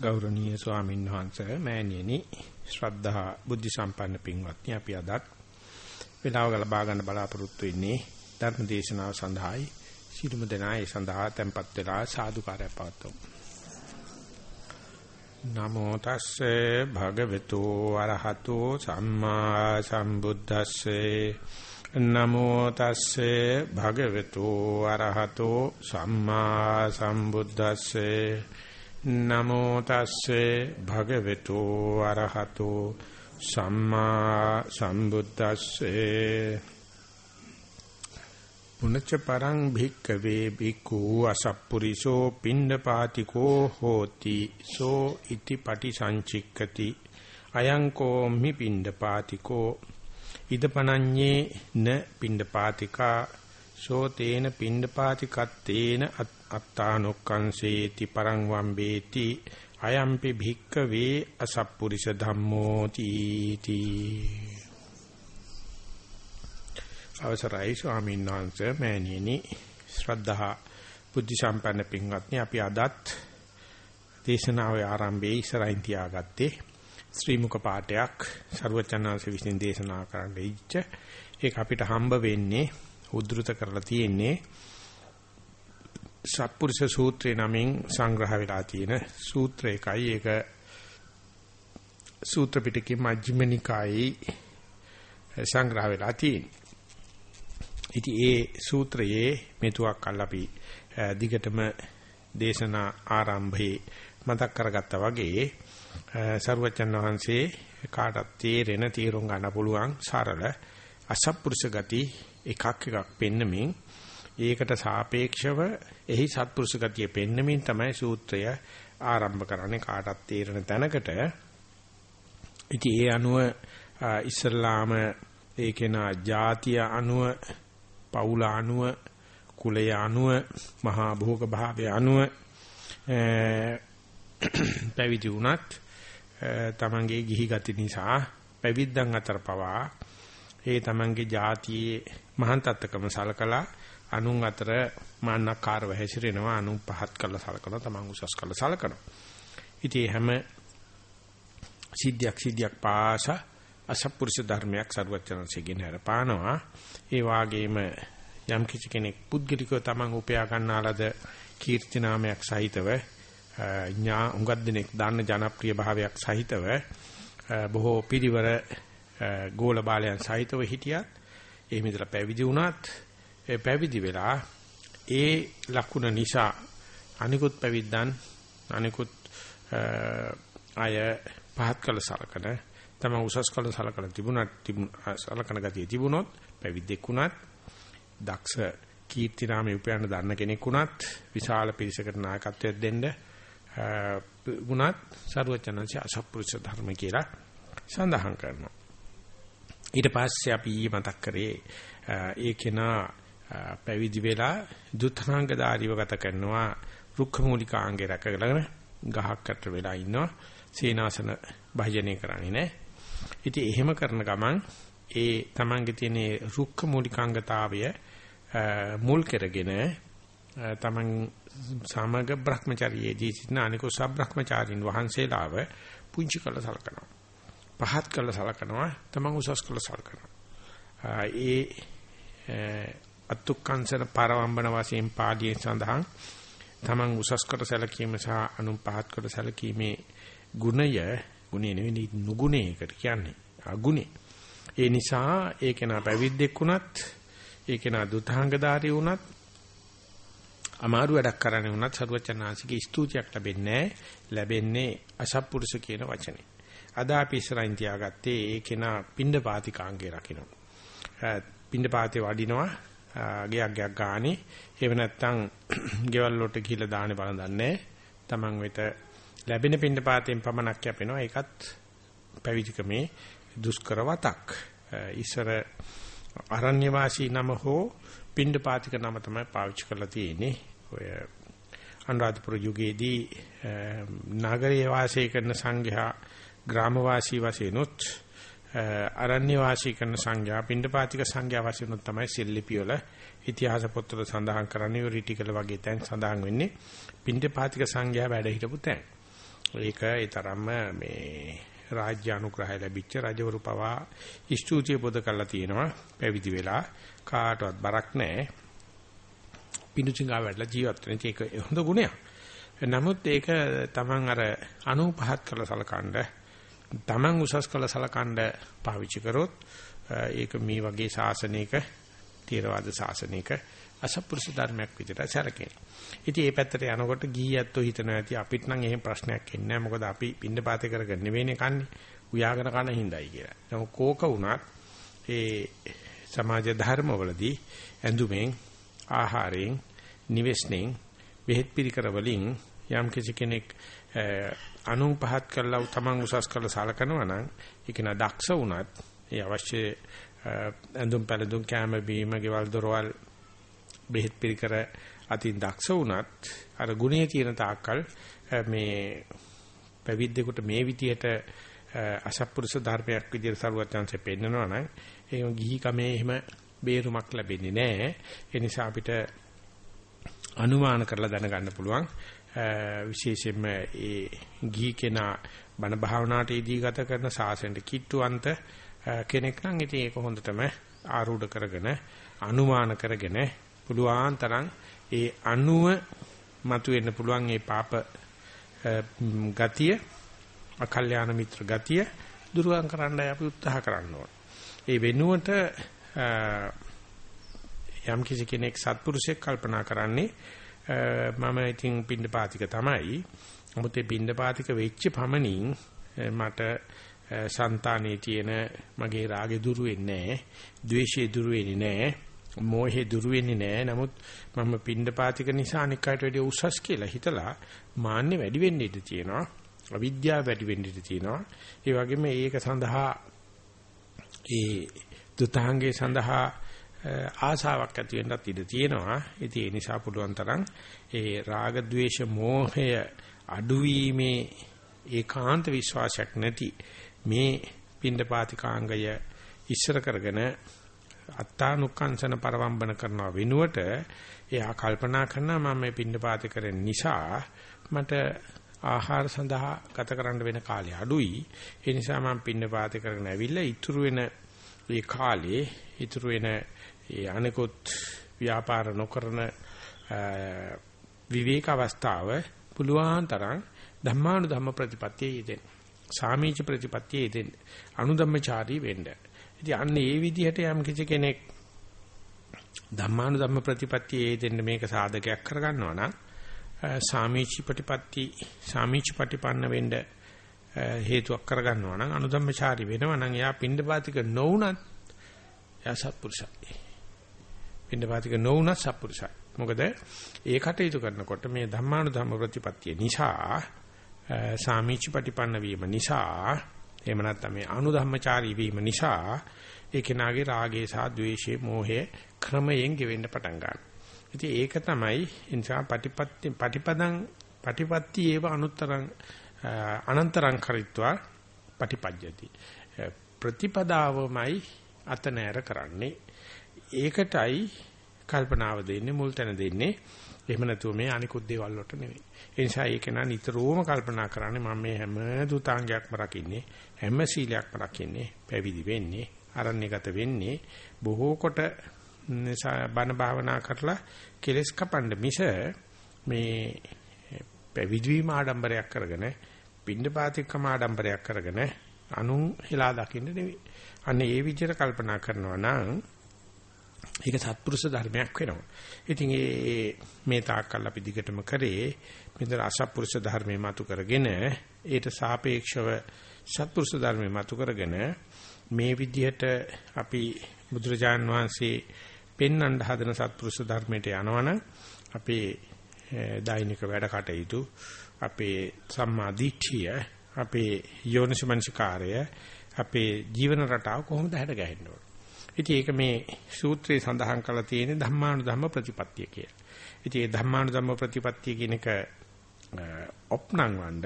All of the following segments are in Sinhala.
ගෞරවනීය ස්වාමීන් වහන්සේ මෑණියනි ශ්‍රද්ධා බුද්ධ සම්පන්න පින්වත්නි අපි අදත් වේලාව ලබා ගන්න බලාපොරොත්තු වෙන්නේ ධර්ම දේශනාව සඳහායි. සිළුම දෙනා ඒ සඳහා tempත් වෙලා සාදුකාරය පවතුමු නමෝ තස්සේ භගවතු අරහතෝ සම්මා සම්බුද්දස්සේ. නමෝ තස්සේ භගවතු අරහතෝ සම්මා සම්බුද්දස්සේ. නමෝ තස්සේ භගවතු අරහතෝ සම්මා සම්බුද්දස්සේ. පුනච්ච පරං භික්කවේ භික්ඛු අසප්පුරිසෝ පිණ්ඩපාතිකෝ හෝති සෝ ඉති පටිසංචික්කති. අයං කෝම්හි පිණ්ඩපාතිකෝ. ඉදපනඤ්ඤේ න පිණ්ඩපාතිකා. සෝ තේන පිණ්ඩපාතිකත්තේන අත්තානොක්කංසේති පරං වම්බේති අයම්පි භික්කවේ අසප්පුරිස ධම්මෝ තීති අවසරයි ස්වාමීන් වහන්සේ මෑණියනි ශ්‍රද්ධා බුද්ධ සම්පන්න පින්වත්නි අපි අදත් දේශනාවේ ආරම්භයේ ඉස්සරහින් තියාගත්තේ ශ්‍රී මුක පාඨයක් ਸਰවචනාංශ විසින් දේශනා කරන්න ඉච්ච. ඒක අපිට හම්බ වෙන්නේ උද්දෘත කරලා තියෙන්නේ සත්පුරුෂ සූත්‍රේ නමින් සංග්‍රහ වෙලා තියෙන සූත්‍ර එකයි ඒක සූත්‍ර පිටකේ මජ්ක්‍ධිම නිකායේ සංග්‍රහ වෙලා තියෙන්නේ. ඉතින් ඒ සූත්‍රයේ මෙතුවක් කල් අපි දිගටම දේශනා ආරම්භයේ මතක් කරගත්තා වගේ සරුවචන් වහන්සේ කාටත් තේරෙන තීරුම් ගන්න පුළුවන් සරල අසත්පුරුෂ ගති එකක් එකක් පෙන්නමින් ඒකට සාපේක්ෂව එහි සත්පුරුෂ ගතිය පෙන්නමින් තමයි සූත්‍රය ආරම්භ කරන්නේ කාටත් තේරෙන තැනකට. ඉතින් ඒ අනුව ඉස්ලාම ඒකේන ಜಾතිය අනුව පෞල අනුව කුලය අනුව මහා භෝග භාවය අනුව පැවිදි වුණත් තමන්ගේ ගිහි ගති නිසා පැවිද්දන් අතර පවා ඒ තමන්ගේ ಜಾතියේ මහාන් තත්කම සලකලා අනුන් අතර මාන්නකාරව හැසිරෙනවා අනුන් පහත් කළා සලකනවා තමන් උසස් කළා සලකනවා. ඉතින් හැම සිද්ධියක් සිද්ධියක් පාස අසප්පුරුෂ ධර්මයක් සර්වචනසෙකින් හරපානවා ඒ වාගේම යම් කිසි කෙනෙක් පුද්ගලිකව තමන් උපයා ගන්නාලද කීර්ති නාමයක් සහිතව ඥා උඟක් දිනෙක දාන්න ජනප්‍රිය භාවයක් සහිතව බොහෝ පිරිවර ගෝල බාලයන් සහිතව හිටියත් ඒ මිදලා පැවිදි වුණත් ඒ පැවිදි වෙලා ඒ ලකුණ නිසා අනිකුත් පැවිද්දන් අනිකුත් අය පහත් කළ සලකන තම උසස් කළ සලකන තිබුණත් සලකන ගතිය තිබුණොත් පැවිද්දෙක් වුණත් දක්ෂ කීර්ති නාමයේ උපයන්න දන්න කෙනෙක් වුණත් විශාල පිරිසකට නායකත්වයක් දෙන්න වුණත් සරුවචනංශ අසප්පුරුෂ ධර්ම කියලා සඳහන් කරනවා. ඊට පස්සේ අපි මතක් කරේ ඒ කෙනා පැවිදි වෙලා දුත්හාංගදාරීව ගත කරනවා රුක්ඛ මූලිකාංගේ රැකගෙන ගහක් අතර වෙලා ඉන්නවා සීනාසන භජනය කරන්නේ නැහැ. ඉතින් එහෙම කරන ගමන් ඒ තමන්ගේ තියෙන රුක්ඛ මූලිකාංගතාවය මුල් කරගෙන තමන් සමග Brahmacharyaදී සිටින අනිකෝ සබ්‍රහ්මචාරින් වහන්සේලාව පුංචි කළ සලකනවා. පහත් කළ සලකනවා තමන් උසස් කළ සලකනවා. ඒ අත්ුක්කංශන පරවම්බන වශයෙන් පාඩියෙන් සඳහන් තමන් උසස් කොට සැලකීම සහ අනුන් පහත් කොට සැලකීමේ ගුණය ගුණේ නෙවෙයි නුගුණේකට කියන්නේ අගුණේ ඒ නිසා ඒක නා පැවිද්දෙක් වුණත් ඒක නා දුතාංගධාරී වුණත් අමාරු වැඩක් කරන්නේ වුණත් සරුවචනාංශිකේ ස්තුතියක් ලැබෙන්නේ ලැබෙන්නේ අසත්පුරුෂ කියන වචනේ. අද අපි ඉස්සරහින් තියාගත්තේ ඒකේන පින්ඩපාතිකාංගේ රකින්න. පින්ඩපාතේ වඩිනවා ගයක් ගයක් ගානේ. එහෙම නැත්නම් ගෙවල් වලට ගිහිල්ලා දාන්නේ බලඳන්නේ. Taman වෙත ලැබෙන පින්ඩපාතෙන් පමණක් යැපෙනවා. ඒකත් පැවිදිකමේ දුෂ්කර වතක්. ඉස්සර අරණ්‍ය වාසී නම හෝ පින්ඩපාතික නම තමයි පාවිච්චි කරලා තියෙන්නේ. ඔය අනුරාධපුර යුගයේදී නගරයේ වාසය කරන සංඝයා ග්‍රාම වාසී වශයෙන්ුත් අරණ්‍ය වාසී කරන සංඝයා පින්ඩපාතික සංඝයා වශයෙන්ුත් තමයි සෙල්ලිපි වල ඉතිහාස පොත්වල සඳහන් කරන්නේ රිටිකල වගේ තැන් සඳහන් වෙන්නේ පින්ඩපාතික සංඝයා වැඩ හිටපු තැන්. ඒක ඒ තරම්ම මේ රාජ්‍ය අනුග්‍රහය ලැබිච්ච රජවරු පවා ස්තුතිය පොද කරලා තියෙනවා පැවිදි වෙලා කාටවත් බරක් නැහැ පිණුචිඟා වැඩලා ජීවත් වෙන එක හොඳ ගුණයක්. නමුත් ඒක Taman අර 95ත් කරලා සලකනද Taman උසස් කරලා සලකනද පාවිච්චි කරොත් ඒක මේ වගේ ශාසනයක තේරවාද ශාසනයක අසපුරුෂ ධර්මයක් විදිහට සැලකෙන. ඉතින් මේ පැත්තට යනකොට ගිහියැත්තෝ හිතනවා ඇති අපිට නම් එහෙම ප්‍රශ්නයක් එන්නේ නැහැ. මොකද අපි පින්නපාතේ කරගෙන නෙවෙයිනේ කන්නේ. උයාගෙන කන හිඳයි කියලා. නමුත් කෝක වුණත් ඒ සමාජ ධර්මවලදී ඇඳුමෙන් ආහාරයෙන් නිවෙස්නෙන් බෙහෙත් පිළිකර වලින් යම් කිසි කෙනෙක් අනුන් පහත් කරලා තමන් උසස් කරලා සලකනවා නම් ඒක න දක්ෂ වුණත් ඒ අවශ්‍ය ඇඳුම් පැළඳුම් කැම බීම ගෙවල් දොරවල් බෙහෙත් පිළිකර අතින් දක්ෂ වුණත් අර ගුණයේ තියෙන තාක්කල් මේ පැවිද්දෙකුට මේ විදියට අසත්පුරුෂ ධර්මයක් විදියට සරුවත් chance පෙන්නනවා නම් ඒක ගිහි කමේ එහෙම බේරුමක් ලැබෙන්නේ නැහැ. ඒ නිසා අපිට අනුමාන කරලා දැනගන්න පුළුවන්. විශේෂයෙන්ම ඒ ගිහි කෙනා බණ භාවනාවට ඉදී ගත කරන සාසනෙට කිට්ටුවන්ත කෙනෙක් නම් ඉතින් ඒක හොඳටම ආරූඪ කරගෙන අනුමාන කරගෙන පුළුවන් තරම් ඒ අනුව මතුවෙන්න පුළුවන් ඒ පාප ගතිය අකල්‍යාණ මිත්‍ර ගතිය දුරුවන් කරන්නයි අපි උත්සාහ කරන්න ඕන. ඒ වෙනුවට යම් කිසි කෙනෙක් සත්පුරුෂයෙක් කල්පනා කරන්නේ මම ඉතින් පින්ඩපාතික තමයි. මොකද පින්ඩපාතික වෙච්ච පමණින් මට సంతානේ තියෙන මගේ රාගෙ දුරු වෙන්නේ නැහැ. ද්වේෂය දුරු වෙන්නේ නැහැ. මෝහේ දුරු වෙන්නේ නැහැ. නමුත් මම පින්ඩපාතික නිසා අනික් අයට වැඩිය උසස් කියලා හිතලා මාන්නේ වැඩි වෙන්න ඉඩ තියෙනවා. අවිද්‍යාව වැඩි වෙන්න ඉඩ තියෙනවා. ඒ වගේම ඒක සඳහා ඒ දුතාංගේ සඳහා ආසාවක් ඇති වෙන්නත් ඉඩ තියෙනවා. ඉතින් ඒ නිසා පුළුවන් තරම් ඒ රාග ద్వේෂ මෝහය අඩුවීමේ ඒකාන්ත විශ්වාසයක් නැති මේ පින්ඩපාතිකාංගය ඉස්සර කරගෙන අත්තානුකංශන පරවම්බන කරනවා වෙනුවට එයා කල්පනා කරනවා මම මේ පින්ඩපාති කරන නිසා මට ආහාර සඳහා ගත කරන්න වෙන කාලය අඩුයි ඒ නිසා මම පින්ඩපාති කරගෙන ඇවිල්ලා ඉතුරු වෙන ඒ කාලේ ඉතුරු වෙන ඒ අනිකුත් ව්‍යාපාර නොකරන විවේක අවස්ථාව පුළුවන් තරම් ධම්මානු ධම්ම ප්‍රතිපත්තියේ යෙදෙන්න. සාමීච ප්‍රතිපත්තියේ යෙදෙන්න. අනුධම්මචාරී වෙන්න. ඉතින් අන්න ඒ විදිහට යම් කිසි කෙනෙක් ධම්මානු ධම්ම ප්‍රතිපත්තියේ යෙදෙන්න මේක සාධකයක් කරගන්නවා නම් සාමීචි ප්‍රතිපත්ති සාමීච ප්‍රතිපන්න වෙන්න හේතුවක් කරගන්නවා නම් අනුධම්මචාරී වෙනවා නම් එයා පින්ඩපාතික නොවුනත් එයා සත්පුරුෂයි. පින්නපාතික නොවුනත් සත්පුරුෂයි. මොකද ඒ කටයුතු කරනකොට මේ ධම්මානුධම්ම ප්‍රතිපත්තිය නිසා සාමීච ප්‍රතිපන්න වීම නිසා එහෙම නැත්නම් මේ අනුධම්මචාරී වීම නිසා ඒ කෙනාගේ රාගය සහ ద్వේෂය මෝහය ක්‍රමයෙන් ගෙවෙන්න පටන් ගන්නවා. ඉතින් ඒක තමයි නිසා පටිපත්ති පටිපදං පටිපත්ති ඒව අනුත්තරං අනන්තරං කරිත්වා පටිපජ්ජති. ප්‍රතිපදාවමයි අත නෑර කරන්නේ ඒකටයි කල්පනාව දෙන්නේ මුල් තැන දෙන්නේ. එහෙම නැතුව මේ අනිකුත් දේවල් වලට නෙවෙයි. ඒ නිසා ඒක නා නිතරම කල්පනා කරන්නේ මම මේ හැම දුතාංගයක්ම රකින්නේ හැම සීලයක්ම රකින්නේ පැවිදි වෙන්නේ අරණ්‍යගත වෙන්නේ බොහෝ කොට බණ භාවනා කරලා කෙලස් කපන්න මිස මේ පැවිදි වීම ආඩම්බරයක් කරගෙන පින්නපාතිකම ආඩම්බරයක් කරගෙන අනුන් හෙලා දකින්න නෙවෙයි. අන්න ඒ විදිහට කල්පනා කරනවා නම් ඒක සත්පුරුෂ ධර්මයක් වෙනවා. ඉතින් ඒ මේ තාක්කල් අපි දිගටම කරේ මෙතන අසත්පුරුෂ ධර්මයේ මතු කරගෙන ඊට සාපේක්ෂව සත්පුරුෂ ධර්මයේ මතු කරගෙන මේ විදිහට අපි බුදුරජාන් වහන්සේ පෙන්වන්න හදන සත්පුරුෂ ධර්මයට යනවනම් අපේ දෛනික වැඩ කටයුතු අපේ සම්මා දිට්ඨිය අපේ යෝනිසමනසිකාරය අපේ ජීවන රටාව කොහොමද හැඩ ගැහෙන්නේ ඉතින් ඒක මේ සූත්‍රයේ සඳහන් කරලා තියෙන්නේ ධම්මානුධම්ම ප්‍රතිපත්තිය කියලා. ඉතින් මේ ධම්මානුධම්ම ප්‍රතිපත්තිය කියන එක ඔප්නංවන්න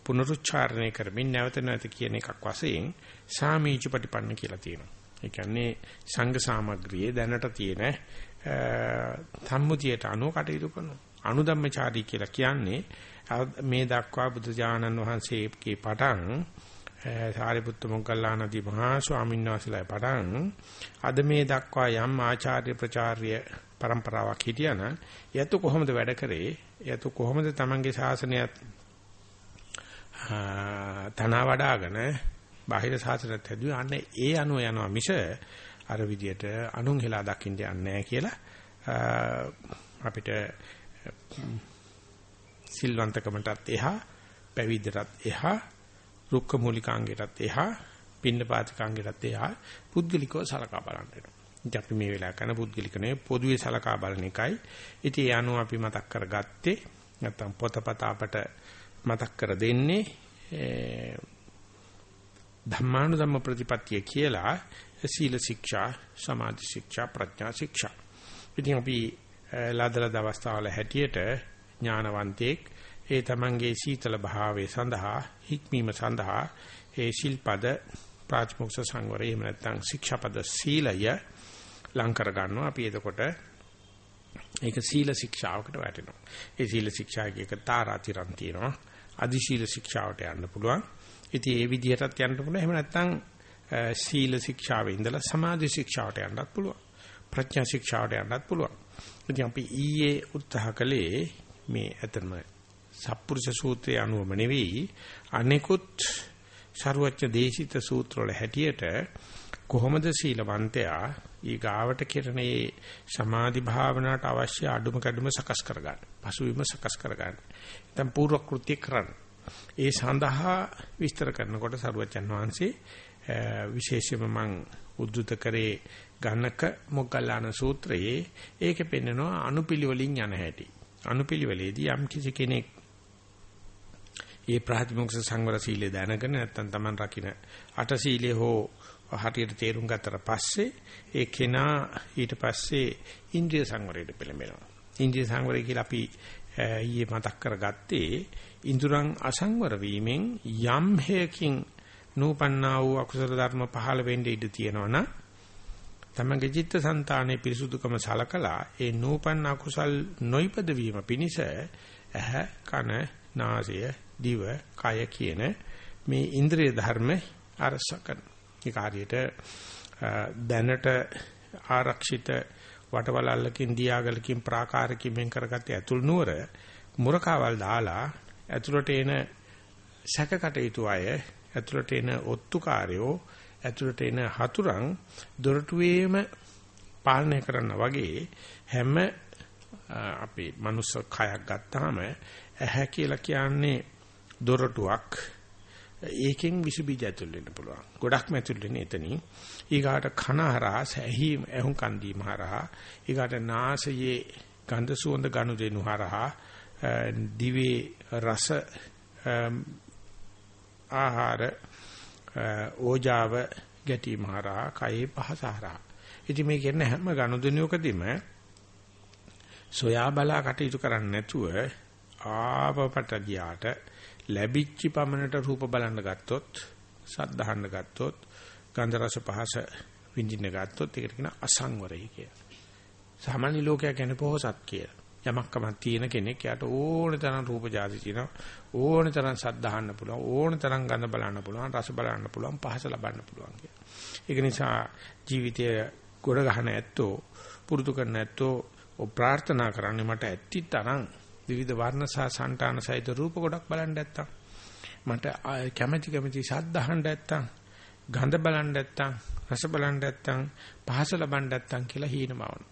පුනරුච්චාරණය කරමින් නැවත නැවත කියන එකක් වශයෙන් සාමීච ප්‍රතිපන්න කියලා තියෙනවා. ඒ කියන්නේ සංඝ සාමග්‍රියේ දැනට තියෙන සම්මුතියට අනුව කටයුතු කරනවා. අනුධම්මචාරී කියලා කියන්නේ මේ දක්වා බුදු දානන් වහන්සේගේ පටන් සාරිපුත්ත මොග්ගල්ලානදී මහා ස්වාමීන් වහන්සේලා පටන්. අද මේ දක්වා යම් ආචාර්ය ප්‍රචාර්ය પરම්පරාවක් හිටියානම් යතු කොහොමද වැඩ කරේ? යතු කොහොමද Tamange ශාසනයත් තනවා වඩාගෙන බාහිර ශාසනයත් හැදුවේ? අන්න ඒ අනුව යනවා මිස අර විදියට අනුන් හෙලා දකින්න යන්නේ නැහැ කියලා අපිට සිල්වන්තකමටත් එහා පැවිද්දටත් එහා රුක්ක මූලිකාංගයටත් එහා පින්නපාතිකාංගයටත් එහා පුද්ගලිකව සලකා බලන්න වෙනවා. ඉතින් අපි මේ වෙලාව කරන පුද්ගලික නෙවෙයි පොදුවේ සලකා බලන එකයි. ඉතින් ඒ අනුව අපි මතක් කරගත්තේ නැත්තම් පොතපත අපට මතක් කර දෙන්නේ ධම්මානුධම්ම ප්‍රතිපත්තිය කියලා සීල ශික්ෂා, සමාධි ශික්ෂා, ප්‍රඥා ශික්ෂා. ඉතින් අපි ලදලද අවස්ථාවල හැටියට ඥානවන්තයෙක් ඒ තමන්ගේ සීතල භාවයේ සඳහා හික්මීම සඳහා ඒ ශිල්පද ප්‍රාතිමොක්ෂ සංවරය එහෙම නැත්නම් ශික්ෂාපද සීලය ලං කර ගන්නවා. අපි එතකොට ඒක සීල ශික්ෂාවකට වැටෙනවා. ඒ සීල ශික්ෂාවේ එක තාරාතිරම් තියෙනවා. අදි සීල ශික්ෂාවට යන්න පුළුවන්. ඉතින් ඒ විදිහටත් යන්න පුළුවන්. එහෙම නැත්නම් සීල ශික්ෂාවේ ඉඳලා සමාධි ශික්ෂාවට යන්නත් පුළුවන්. ප්‍රඥා ශික්ෂාවට යන්නත් පුළුවන්. ඉතින් අපි ඊයේ උත්සාහ කළේ මේ ඇතම සප්පුරුෂ සූත්‍රයේ අනුවම නෙවෙයි අනෙකුත් ਸਰුවච්ච දේශිත සූත්‍රවල හැටියට කොහොමද සීලවන්තයා ඊගාවට කෙරෙනේ සමාධි භාවනාවට අවශ්‍ය අඩුම කැඩුම සකස් කරගන්න. පසුවිම සකස් කරගන්න. නැත්නම් පූර්ව කෘත්‍ය කරන්න. ඒ සඳහා විස්තර කරනකොට සරුවචන් වහන්සේ විශේෂයෙන්ම මම උද්දුත කරේ ගණක මොග්ගල්ලාන සූත්‍රයේ ඒකේ පෙන්නනවා අනුපිළිවෙලින් යන හැටි. අනුපිළිවෙලේදී යම් කිසි කෙනෙක් ඒ ප්‍රාතිමොක්ෂ සංවර සීලය දැනගෙන නැත්නම් Taman රකින්න අට සීලය හෝ හරියට තේරුම් ගත්තට පස්සේ ඒ කෙනා ඊට පස්සේ ඉන්ද්‍රිය සංවරයට පෙළඹෙනවා. ඉන්ද්‍රිය සංවරය කියලා අපි ඊයේ මතක් කරගත්තේ ඉඳුරන් අසංවර වීමෙන් යම් හේකින් නූපන්නා වූ අකුසල ධර්ම පහළ වෙන්න ඉඩ තියෙනවනම් තමගේ චිත්තසංතානයේ පිරිසුදුකම සලකලා ඒ නූපන්න අකුසල් නොයිපද වීම පිණිස ඇහ කන නාසය දිව, කය කියන මේ ඉන්ද්‍රිය ධර්ම අරසකන. ඒ කාර්යයට දැනට ආරක්ෂිත වටවලල්ලකින් දියාගලකින් ප්‍රාකාරකින් මෙන් කරගත්තේ ඇතුල් නුවර මුරකාවල් දාලා ඇතුළට එන සැකකටයුතු අය ඇතුළට එන ඔත්තුකාරයෝ ඇතුළට එන හතුරන් දොරටුවේම පාලනය කරන්න වගේ හැම අපේ මනුස්ස කයක් ගත්තාම ඇහැ කියලා කියන්නේ දොරටුවක් ඒකෙන් විස බීජ ඇතුල් වෙන්න පුළුවන්. ගොඩක්ම ඇතුල් වෙන්නේ එතනින්. ඊගාට කන හරහා සැහීම ඇහුම් කන් දීම හරහා ඊගාට නාසයේ ගන්ධ සුවඳ ගනු දෙනු හරහා දිවේ රස ආහාර ඕජාව ගැටීම හරහා කයේ පහස හරහා. ඉතින් මේ කියන හැම ගනුදෙනුවකදීම සොයා බලා කටයුතු කරන්නේ නැතුව ආපපට ගියාට ලැබිච්ච පමණට රූප බලන්න ගත්තොත් සද්ද අහන්න ගත්තොත් ගන්ධ රස පහස විඳින්න ගත්තොත් ඒකට කියන අසංවරය කියලා. සාමාන්‍ය ලෝකයා කියන්නේ පොහසත් කියලා. යමක්කමක් තියෙන කෙනෙක් යාට ඕන තරම් රූප જાති තියෙනවා ඕන තරම් සද්ද අහන්න පුළුවන් ඕන තරම් ගඳ බලන්න පුළුවන් රස බලන්න පුළුවන් පහස ලබන්න පුළුවන් කියලා. ඒක නිසා ජීවිතය ගොඩ ගන්න ඇත්තෝ පුරුදු කරන ඇත්තෝ ප්‍රාර්ථනා කරන්නේ මට ඇත්ති තරම් විවිධ වර්ණ සහ సంతාන සහිත රූප ගොඩක් බලන්න නැත්තම් මට කැමැති කැමැති ශබ්ද අහන්න නැත්තම් ගඳ බලන්න නැත්තම් රස බලන්න නැත්තම් පහස ලබන්න නැත්තම් කියලා හීනමවන.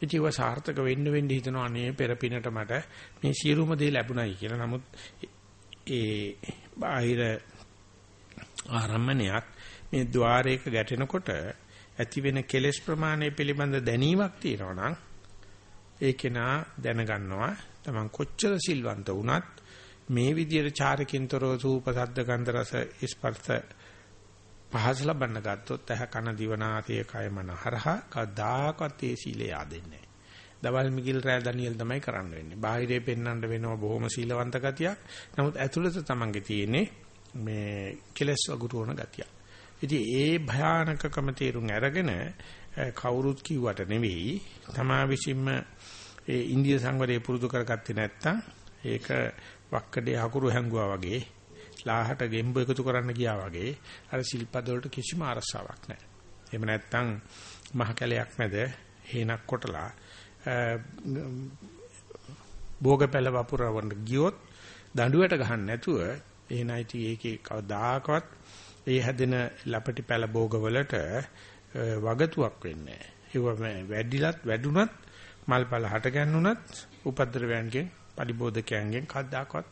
ඉතිව සාර්ථක වෙන්න වෙන්න හිතනවා අනේ පෙරපිනට මට මේ සියලුම දේ ලැබුණයි කියලා. නමුත් ඒ බාහිර ආරම්මණයක් මේ ద్వාරයක ගැටෙනකොට ඇති වෙන කෙලෙස් ප්‍රමාණය පිළිබඳ දැනීමක් තියෙනවා නම් ඒ කෙනා දැනගන්නවා තමන් කොච්චර සිල්වන්ත වුණත් මේ විදියට චාරකින්තරෝ සූප සද්ද ගන්ධ රස ස්පර්ශ පහස ලබන්න ගත්තොත් ඇහ කන දිවනාසය කය මන හරහා කදාකත් ඒ සීලය ආදෙන්නේ දවල් මිගිල් රෑ ඩැනියෙල් තමයි කරන්න වෙන්නේ. බාහිරේ පෙන්වන්න වෙනවා බොහොම සීලවන්ත ගතියක්. නමුත් ඇතුළත තමන්ගේ තියෙන්නේ මේ කෙලස් වගුරුවන ගතිය. ඉතින් ඒ භයානකකම තේරුම් අරගෙන කවුරුත් කිව්වට නෙවෙයි තමා විසින්ම ඒ ඉන්දිය සංවරය පුරුදු කරගත්තේ නැත්නම් ඒක වක්කඩේ අකුරු හැංගුවා වගේ ලාහට ගෙම්බ එකතු කරන්න ගියා වගේ අර සිල්පද වලට කිසිම අරසාවක් නැහැ. එහෙම නැත්නම් මහ කැලයක් මැද හේනක් කොටලා භෝගපැල වපුරවන්න ගියොත් දඬුවට ගහන්න නැතුව එහෙනයිටි ඒකේ කවදාකවත් ඒ හැදෙන ලපටි පැල භෝගවලට වගතුවක් වෙන්නේ නැහැ. ඒව වැඩිලත් වැඩුණත් මල්පල හට ගන්නුනත් උපද්‍රවයන්ගෙන් පරිබෝධකයන්ගෙන් කවදාකවත්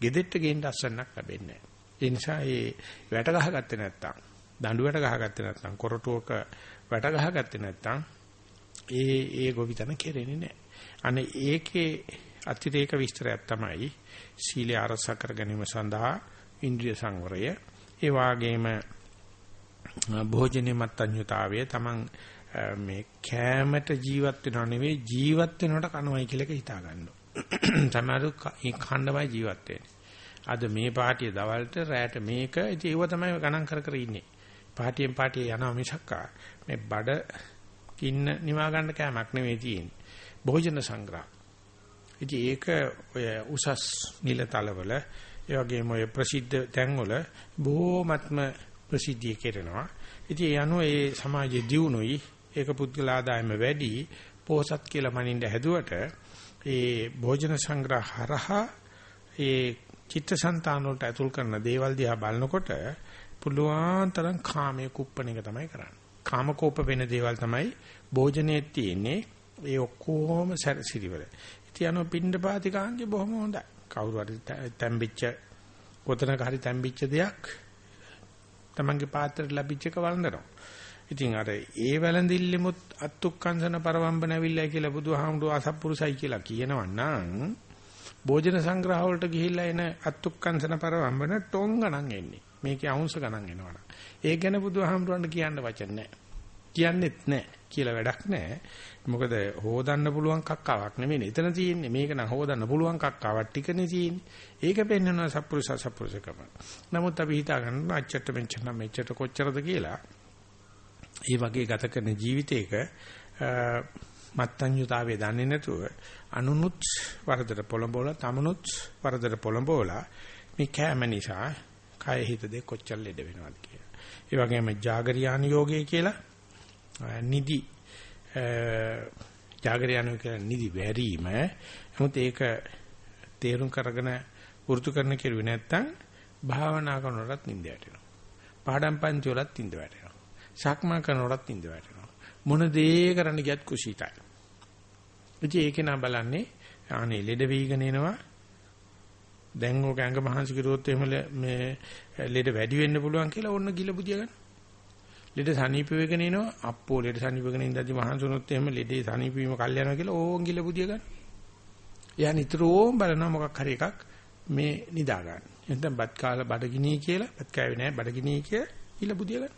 gedeට ගේන්න අස්සන්නක් ලැබෙන්නේ නැහැ. ඒ නිසා මේ වැට ගහගත්තේ නැත්තම් දඬුවට ගහගත්තේ නැත්තම් කොරටුවක වැට ගහගත්තේ නැත්තම් ඒ ඒ ගොවිතැන කෙරෙන්නේ නැහැ. අනේ ඒකේ අතිරේක විස්තරයක් තමයි සීලය ආරක්ෂා කර ගැනීම සඳහා ඉන්ද්‍රිය සංවරය. ඒ වාගේම භෝජනේ මත්ඤ්‍යතාවය තමන් මේ කෑමට ජීවත් වෙනව නෙවෙයි ජීවත් වෙනවට කනවයි කියලා හිතා ගන්නවා. සමහරු කණ්ඩමයි ජීවත් වෙන්නේ. අද මේ පාටිය දවල්ට රැට මේක ඉතින් ඒව තමයි ගණන් කර කර ඉන්නේ. පාටියෙන් පාටිය යනවා මිසක්කා මේ බඩ කින්න නිවා ගන්න කෑමක් නෙවෙයි තියෙන්නේ. භෝජන සංග්‍රහ. ඉතින් ඒක ඔය උසස් නිලතලවල ඒ වගේම ඔය ප්‍රසිද්ධ තැන්වල බොහොමත්ම ප්‍රසිද්ධිය කෙරෙනවා. ඉතින් ඒ අනුව ඒ සමාජයේ දියුණුවයි ඒක පුද්ගල ආදායම වැඩි පොහසත් කියලා මනින්න හැදුවට ඒ භෝජන සංග්‍රහ හරහා ඒ චිත්තසංතාන වලට ඇතුල් කරන දේවල් දිහා බලනකොට පුළුවන් තරම් කාමයේ කුප්පණ එක තමයි කරන්නේ. කාමකෝප වෙන දේවල් තමයි භෝජනයේ තියෙන්නේ. ඒ ඔක්කොම සැරසිරිවල. ඉතින් අනෝ පින්ඩපාතිකාංගේ බොහොම හොඳයි. කවුරු හරි තැම්බිච්ච කොතනක හරි තැම්බිච්ච දෙයක් තමන්ගේ පාත්‍රයට ලැබිච්ච එක වළඳනවා. ඉතින් අර ඒ වැළඳිල්ලෙමුත් අත්ුක්කංශන පරවම්බන ඇවිල්ලා කියලා බුදුහාමුදුරුවෝ අසප්පුරුසයි කියලා කියනවා නම් භෝජන සංග්‍රහ වලට ගිහිල්ලා එන අත්ුක්කංශන පරවම්බන ටොං ගණන් එන්නේ. මේකේ අංශ ගණන් එනවනම්. ඒ ගැන බුදුහාමුදුරන්ට කියන්න වචන නැහැ. කියන්නෙත් නැහැ කියලා වැඩක් නැහැ. මොකද හොදන්න පුළුවන් කක්කාවක් නෙමෙයි. එතන තියෙන්නේ මේක නම් හොදන්න පුළුවන් කක්කාවක් ටිකනේ තියෙන්නේ. ඒක පෙන්වනවා සත්පුරුෂ සත්පුරුෂකම. නමුත් අපි හිතා ගන්න අච්චට මෙච්චර මෙච්චර කොච්චරද කියලා. ඒ වගේ ගත කරන ජීවිතයක මත්තන් යුතාවේ දන්නේ නැතුව අනුනුත් වරදට පොළඹවලා තමනුත් වරදට පොළඹවලා මේ කෑම නිසා කය හිත දෙක කොච්චර ලෙඩ වෙනවද කියලා. ඒ වගේම జాగරියාන යෝගය කියලා නිදි జాగරියාන කියලා නිදි වැරීම. නමුත් ඒක තේරුම් කරගෙන වෘතු කරන කෙරුවේ නැත්තම් භාවනා කරනකොටත් නිින්ද වැටෙනවා. පාඩම් පන්ති වලත් නිින්ද වැටෙනවා. සක්මන් කරනකොටත් නිින්ද වැටෙනවා. මොන දේ කරන්න ගියත් කුසීතයි. ඉතින් ඒක නා බලන්නේ අනේ ලෙඩ වීගෙන එනවා. දැන් ඕක ඇඟ මහන්සි කිරුවොත් එහෙම මේ ලෙඩ වැඩි වෙන්න පුළුවන් කියලා ඕන්න ගිල බුදිය ගන්න. ලෙඩ සනීප වෙගෙන එනවා. අප්පෝ ලෙඩ සනීප වෙගෙන ඉඳද්දි මහන්සුනොත් එහෙම ලෙඩේ සනීප වීම කල් යනවා කියලා ඕන් ගිල බුදිය ගන්න. එයා නිතරම බලනවා මොකක් හරි එකක් මේ නිදා ගන්න. එතෙන් බත් කාලා බඩගිනී කියලා බත් කෑවේ නැහැ බඩගිනී කියලා ගිල බුදිය ගන්න.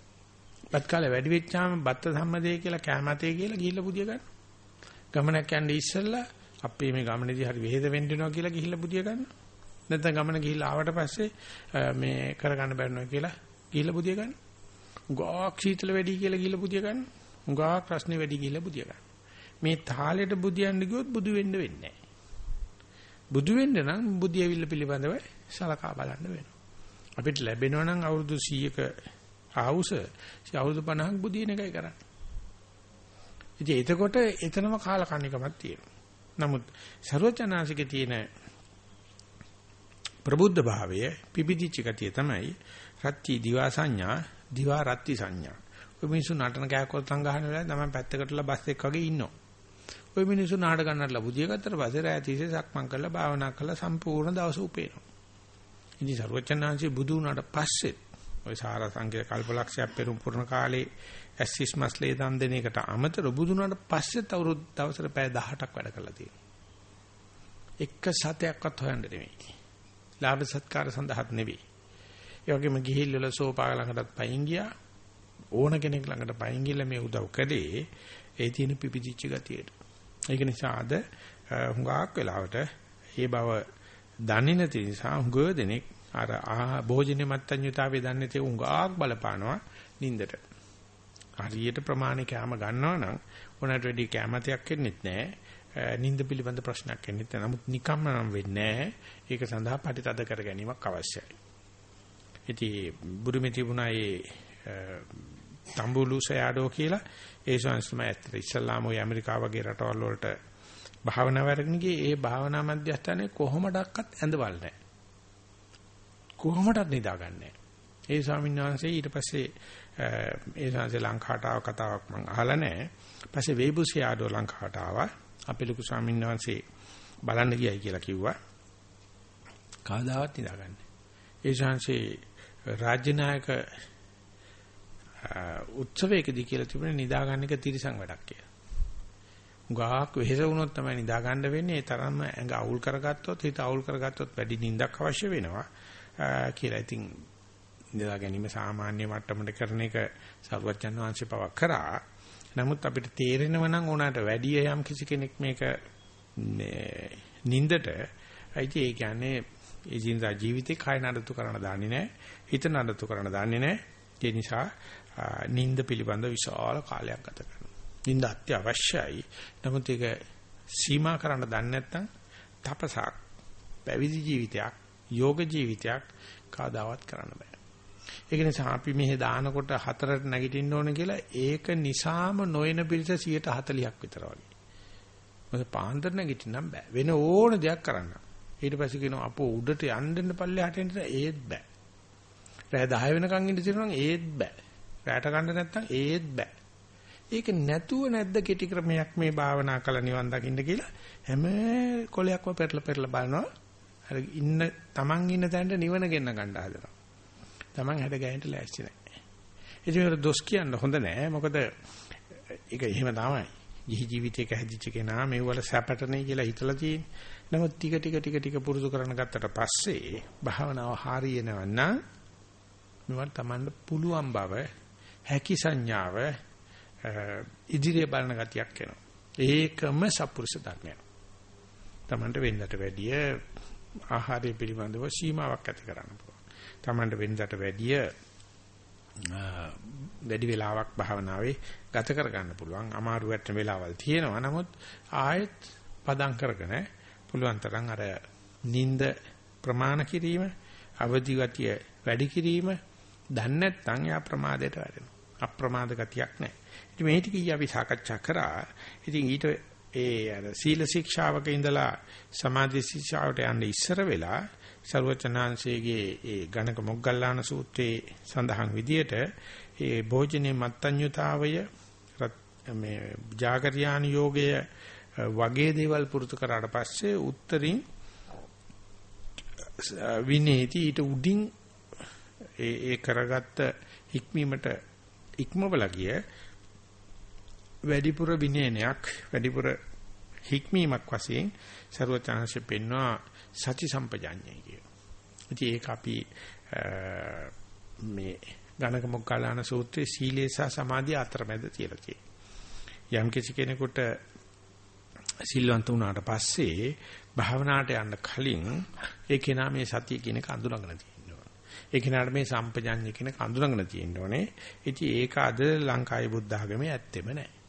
බත් කාලේ වැඩි වෙච්චාම බත්ත සම්මදේ කියලා කැමතේ කියලා ගිහිල්ලා බුදිය ගන්න. ගමනක් යන්නේ ඉස්සෙල්ලා අපේ මේ ගමනේදී හරි වෙහෙද වෙන්න වෙනවා කියලා ගිහිල්ලා බුදිය ගන්න. නැත්නම් ගමන ගිහිල්ලා ආවට පස්සේ මේ කරගන්න බැරිනවා කියලා ගිහිල්ලා බුදිය ගන්න. උගාක් සීතල වැඩි කියලා ගිහිල්ලා බුදිය ගන්න. උගාක් ප්‍රශ්නේ වැඩි කියලා බුදිය ගන්න. මේ තාලෙට බුදියන්න ගියොත් බුදු වෙන්න වෙන්නේ බුදු වෙන්න නම් බුදියවිල්ල පිළිබඳව සලකා බලන්න වෙනවා. අපිට ලැබෙනවා නම් අවුරුදු 100ක ආවුස අවුරුදු 50ක් බුදින එකයි කරන්නේ. ඉතින් එතකොට එතනම කාලකන්නිකමක් තියෙනවා. නමුත් ਸਰවචනාසිකේ තියෙන ප්‍රබුද්ධ භාවය පිපිදිච්ච ගතිය තමයි රත්ති දිවා සංඥා දිවා රත්ති සංඥා. ඔය මිනිස්සු නටන කෑකක් වත්තම් ගහන වෙලාවේ තමයි පැත්තකටලා බස් එක වගේ ඉන්නවා. ඔය මිනිස්සු නාඩ ගන්නටලා බුදිය ගත්තට පස්සේ රාය තිස්සේ සක්මන් කරලා භාවනා කරලා සම්පූර්ණ දවස උපේනවා. ඉතින් ਸਰවචනාංශේ බුදු වුණාට පස්සෙත් ওই සාර සංකේත කල්පලක්ෂයක් පෙරම් පුරන කාලේ ඇස්සිස් මස්ලේ දන් දෙන එකට අමතර බුදුනාට පස්සෙත් අවුරුදු දවසට පැය 18ක් වැඩ කරලා තියෙනවා. එක සතයක්වත් හොයන්න නෙමෙයි. ලාභ සත්කාර සඳහාත් නෙවෙයි. ඒ වගේම ගිහිල් වල සෝපා ළඟටත් පයින් ගියා. ඕන කෙනෙක් ළඟට පයින් ගිහලා මේ උදව් කළේ ඒ තියෙන පිපිදිච්ච ගතියට. ඒක නිසා අද හුඟක් වෙලාවට මේ බව දන්නේ නැති නිසා හුඟ දෙනෙක් අර ආ භෝජනේ මත්ඤ්‍යතාවයේ දන්නේ තේ උඟාක් බලපානවා නින්දට. හරියට ප්‍රමාණික කැම ගන්නවා නම් උනට වැඩි කැමතයක් එන්නෙත් නැහැ. නිින්ද පිළිබඳ ප්‍රශ්නයක් එන්නේ නැහැ. නමුත් නිකම්ම නම් වෙන්නේ නැහැ. ඒක සඳහා පරිතද කර ගැනීමක් අවශ්‍යයි. ඉතින් බුරුමේ තිබුණා ඒ තම්බුලු සයාඩෝ කියලා ඒ සංස්කෘතිය ඇත්තට ඉස්ලාම ඔය ඇමරිකාව වගේ රටවල් වලට භාවනා වර්ගන ගියේ ඒ භාවනා මධ්‍යස්ථානයේ කොහොමඩක්වත් ඇඳවල් නැහැ. කොහොමඩත් නිදාගන්නේ ඒ ස්වාමීන් වහන්සේ ඊට පස්සේ ඒ සංසේ ලංකාවට ආව කතාවක් මම අහලා නැහැ. පස්සේ වේබුසි ආඩෝ ලංකාවට ආවා. අපේ ලොකු ස්වාමීන් වහන්සේ බලන්න ගියයි කියලා කිව්වා. කවදාවත් නිදාගන්නේ. ඒ සංසේ රාජ්‍ය නායක උත්සවයකදී කියලා තිබුණේ නිදාගන්න එක තිරසං වැඩක් කියලා. ගාක් වෙහෙස වුණොත් තමයි නිදා ගන්න වෙන්නේ. ඒ තරම්ම ඇඟ අවුල් කරගත්තොත් හිත අවුල් කරගත්තොත් වැඩි නිින්දක් අවශ්‍ය වෙනවා කියලා. ඉතින් නිදා ගැනීම සාමාන්‍ය මට්ටමට කරන එක සරුවච්චන් වහන්සේ පවක් කරා. නමුත් අපිට තේරෙනව නම් ඕනකට වැඩි යම් කිසි කෙනෙක් මේක නිින්දට අයිති ඒ කියන්නේ ඒ ජීඳා ජීවිතේ කය නඩත්තු කරන්න දන්නේ නැහැ. හිත නඩත්තු කරන්න දන්නේ නැහැ. ඒ නිසා නිින්ද පිළිබඳ විශාල කාලයක් ගත කරනවා. නිින්ද අත්‍යවශ්‍යයි. නමුත් ඒක සීමා කරන්න දන්නේ නැත්නම් තපසක් පැවිදි ජීවිතයක් යෝග ජීවිතයක් කවදාවත් කරන්න බෑ. ඒක නිසා අපි මෙහෙ දානකොට හතරට නැගිටින්න ඕන කියලා ඒක නිසාම නොයන පිරිස 140ක් විතර වගේ. මොකද පාන්දර නැගිටින්නම් බෑ. වෙන ඕන දෙයක් කරන්න. ඊට පස්සේ කියනවා අපෝ උඩට යන්න දෙන්න පල්ලෙහාට එන්න ඒත් බෑ. රෑ 10 වෙනකන් ඉඳ තිරනවා ඒත් බෑ. රැට ගන්න නැත්තම් ඒත් බෑ. ඒක නැතුව නැද්ද කෙටි ක්‍රමයක් මේ භාවනා කළ නිවන් දකින්න කියලා හැම කොලයක්ම පෙරලා පෙරලා බලනවා. අර ඉන්න Taman ඉන්න තැනට නිවන ගෙන්න ගන්න හදනවා. Taman හැඩ ගෑනට ලෑස්ති නැහැ. ඉතින් දොස් කියන්න හොඳ නෑ. මොකද ඒක එහෙම තමයි. ජී ජීවිතයක හැදිච්ච කෙනා මේ වල සැපටනේ කියලා හිතලා තියෙන්නේ. නමුත් ටික ටික ටික ටික පුරුදු කරන ගත්තට පස්සේ භාවනාව හරියනවන්න මේවට Tamanට පුළුවන් බව හැකි සංඥාව ඉදිරිය බලන ගතියක් එනවා. ඒකම සත්පුරුෂ ධර්මයක්. Tamanට වෙන්නට වැඩිය ආහාරය පිළිබඳව සීමාවක් ඇති කරන්න පුළුවන්. Tamanට වෙන්නට වැඩිය වැඩි වෙලාවක් භාවනාවේ ගත කරගන්න පුළුවන්. අමාරු වැටෙන වෙලාවල් තියෙනවා. නමුත් ආයෙත් පදම් කරගෙන පුළුවන් තරම් අර නිନ୍ଦ ප්‍රමාණ කිරීම, අවදි ගතිය වැඩි කිරීම දන්නේ නැත්නම් යා ප්‍රමාදයට වැටෙනවා. අප්‍රමාද ගතියක් නැහැ. ඉතින් මේ ටික අපි සාකච්ඡා කරා. ඉතින් ඊට ඒ අර සීල ශික්ෂාවක ඉඳලා සමාධි ශික්ෂාවට යන්න ඉස්සර වෙලා ਸਰවචනාංශයේ ඒ ගණක මොග්ගල්ලාන සූත්‍රයේ සඳහන් විදියට ඒ භෝජනේ මත්ඤ්‍යතාවය මේ ජාගරියාන යෝගය වගේ දේවල් පුරුදු කරාට පස්සේ උත්තරින් විනේති ඊට උඩින් ඒ ඒ කරගත්ත හික්මීමට ඉක්මවලා ගිය වැඩිපුර විනයනයක් වැඩිපුර හික්මීමක් වශයෙන් ਸਰවචාන්සේ පෙන්වා සති සම්පජාඤ්ඤය කිය. ඉතින් ඒක අපි මේ ගණක මොග්ගලාන සූත්‍රයේ සීලේ සහ සමාධිය අතරමැද තියලා තියෙනවා. යම් කිසි කෙනෙකුට සිල්වන්ත වුණාට පස්සේ භාවනාවට යන්න කලින් ඒ කෙනා මේ සතිය කියන එක අඳුනගෙන තියෙනවා. ඒ කෙනාට මේ සම්පජාඤ්ඤය කියන එක අඳුනගෙන තියෙන්න ඕනේ. ඉතින් ඒක අද ලංකාවේ බුද්ධ ආගමේ ඇත්තෙම නැහැ.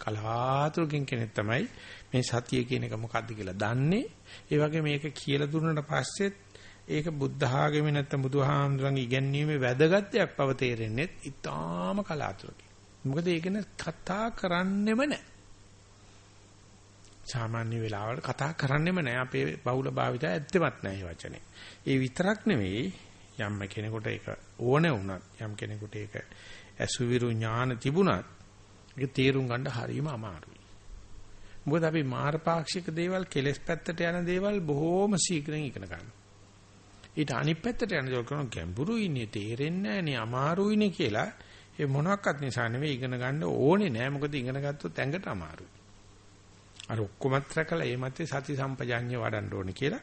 කලාතුරකින් කෙනෙක් තමයි මේ සතිය කියන එක මොකද්ද කියලා දන්නේ. ඒ වගේ මේක කියලා දුන්නාට පස්සෙත් ඒක බුද්ධ ආගමේ නැත්නම් බුදුහාමුදුරන්ගේ ඉගැන්වීමේ වැදගත් දෙයක් බව තේරෙන්නේ ඉතාම කලාතුරකින්. මොකද ඒක කතා කරන්නෙම නැහැ. සාමාන්‍ය වෙලාවල කතා කරන්නෙම නැහැ. අපේ බහුල භාවිතය ඇත්තෙමත් නැහැ වචනේ. ඒ විතරක් නෙවෙයි යම් කෙනෙකුට ඒක ඕනේ වුණත් යම් කෙනෙකුට ඒක අසුවිරු ඥාන තිබුණත් ඒක තේරුම් ගන්න හරියම අමාරුයි. මොකද අපි මාර්ගපාක්ෂික දේවල් කෙලස් පැත්තට යන දේවල් බොහෝම ශීඝ්‍රයෙන් ඉගෙන ගන්නවා. ඊට අනිත් පැත්තට යන දේවල් කරන ගැඹුරුයිනේ තේරෙන්නේ නැහනේ අමාරුයිනේ කියලා ඒ මොනක්වත් නිසා නෙවෙයි ඉගෙන ගන්න ඕනේ නෑ මොකද ඉගෙන ගත්තොත් ඇඟට අමාරුයි. අර ඔක්කොමත් රැකලා ඒ මැත්තේ සති සම්පජාඤ්ඤය වඩන්න ඕනේ කියලා.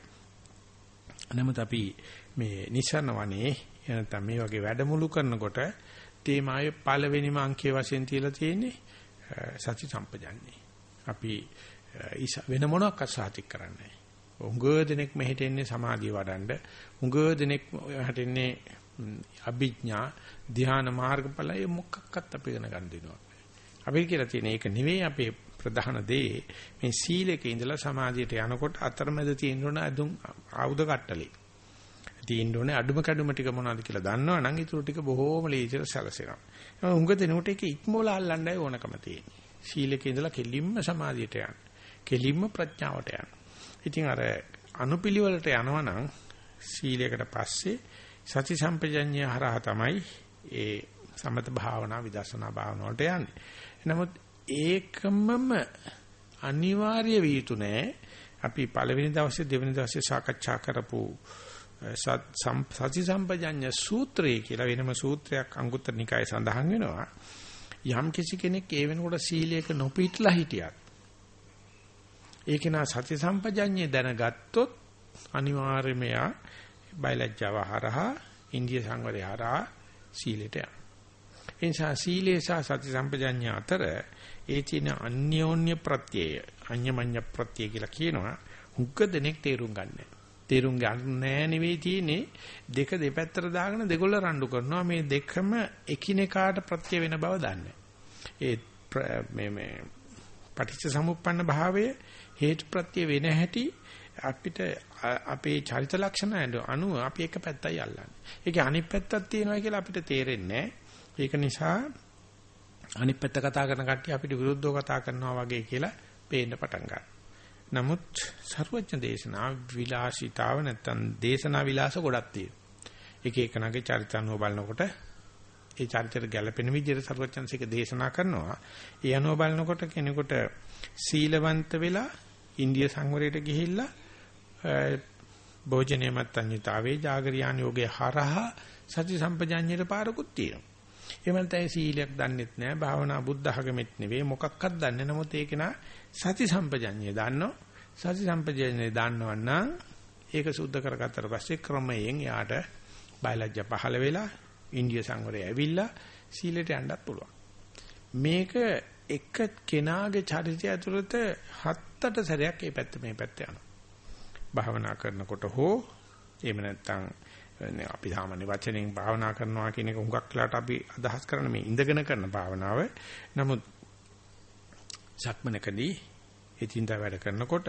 නමුත් අපි මේ නිසන වනේ එනතම මේ වගේ වැඩමුළු කරනකොට තේමාවේ පළවෙනිම අංකයේ වශයෙන් තියලා තියෙන්නේ සති සම්පජාන්නේ. අපි වෙන මොනක් අසාතික් කරන්නේ. උංග දෙනෙක් මෙහෙට එන්නේ සමාධිය වඩන්න. උංග දෙනෙක් හැටෙන්නේ අභිඥා ධ්‍යාන මාර්ගඵලය මොකක්වත් අපි ඉගෙන ගන්න දෙනවා. අපි කියලා තියෙන ඒක නෙවෙයි අපේ ප්‍රධාන දේ මේ සීලක ඉඳලා සමාධියට යනකොට අතරමැද තියෙන ඕන අදුම් ආයුධ කට්ටලේ. තියෙන්න ඕනේ අඩුම කැඩුම ටික මොනවද කියලා දන්නවනම් ඊටු ටික බොහෝම ලේසියට සැලසෙනවා. උඟ දෙනකොට ඒක ඉක්මවල අල්ලන්නයි ඕනකම තියෙන්නේ. සීලක ඉඳලා කෙලින්ම සමාධියට යන්න. කෙලින්ම ප්‍රඥාවට යන්න. ඉතින් අර අනුපිළිවෙලට යනවනම් සීලයකට පස්සේ සති සම්පජඤ්ඤය හරහා තමයි ඒ සමත භාවනා විදර්ශනා භාවනා වලට යන්නේ. නමුත් ඒකමම අනිවාර්ය විය යුතු නෑ. අපි පළවෙනි දවසේ දෙවෙනි දවසේ සාකච්ඡා කරපු සති සම්පජඤ්ඤ සූත්‍රය කියලා වෙනම සූත්‍රයක් අංගුත්තර නිකායේ සඳහන් වෙනවා. යම් කිසි කෙනෙක් ඒ වෙනකොට සීලයක නොපිටලා හිටියත් ඒක නා සති සම්පජඤ්ඤය දැනගත්තොත් අනිවාර්යයෙන්ම යා බයලජ්ජාව හරහා ඉන්දිය සංවරය හරහා සීලයට යනවා. ඒ නිසා සීලේ සහ සති සම්පජඤ්ඤය අතර ඒ තියෙන අන්‍යෝන්‍ය ප්‍රත්‍යය අඤ්ඤමඤ්ඤ ප්‍රත්‍යය කියලා කියනවා. හුඟ දෙනෙක් තේරුම් ගන්නෑ. තේරුම් ගන්න නෙවෙයි තියෙන්නේ දෙක දෙපැත්තට දාගෙන දෙගොල්ල රණ්ඩු කරනවා මේ දෙකම එකිනෙකාට ප්‍රත්‍ය වෙන බව දන්නේ. ඒ මේ මේ පටිච්ච සමුප්පන්න භාවයේ හේතු ප්‍රත්‍ය වෙන හැටි අපිට අපේ චරිත ලක්ෂණ අනුව අපි එක පැත්තයි අල්ලන්නේ. ඒකේ අනිත් පැත්තක් තියෙනවා කියලා අපිට තේරෙන්නේ ඒක නිසා අනිත් පැත්ත කතා කරන කට්ටිය අපිට විරුද්ධව කතා කරනවා වගේ කියලා පේන්න පටන් ගන්නවා. නමුත් සර්වඥ දේශනා විලාසිතාව නැත්තම් දේශනා විලාස ගොඩක් තියෙනවා. එක එකනගේ චරිතනුව බලනකොට ඒ චරිතයට ගැළපෙන විදිහට සර්වඥන්සේක දේශනා කරනවා. ඒ අනුව බලනකොට කෙනෙකුට සීලවන්ත වෙලා ඉන්දිය සංවරයට ගිහිල්ලා භෝජනීය මත්ඤ්‍යතාවේ జాగරියාන යෝගේ හරහා සති සම්පජාඤ්ඤයට පාරකුත් තියෙනවා. එහෙම නැත්නම් සීලයක් දන්නෙත් නෑ භාවනා බුද්ධ ආගමෙත් නෙවෙයි මොකක්වත් දන්නේ නමුත් ඒක නා සති සම්පජඤ්ඤය දන්නෝ. සති සම්පජඤ්ඤය දන්නවනම් ඒක සුද්ධ කරගත්තට පස්සේ ක්‍රමයෙන් යාට බයලජ්‍ය පහළ වෙලා ඉන්දිය සංවරය ඇවිල්ලා සීලයට යන්නත් පුළුවන්. මේක එක කෙනාගේ චරිතය ඇතුළත හත්තට සැරයක් මේ පැත්ත මේ පැත්ත යනවා. භාවනා කරනකොට හෝ එහෙම නැත්නම් අපි සාමාන්‍ය වචනෙන් භාවනා කරනවා කියන එක හුඟක් වෙලාට අපි අදහස් කරන මේ ඉඳගෙන කරන භාවනාව. නමුත් සක්මනකදී එතින්දා වැඩ කරනකොට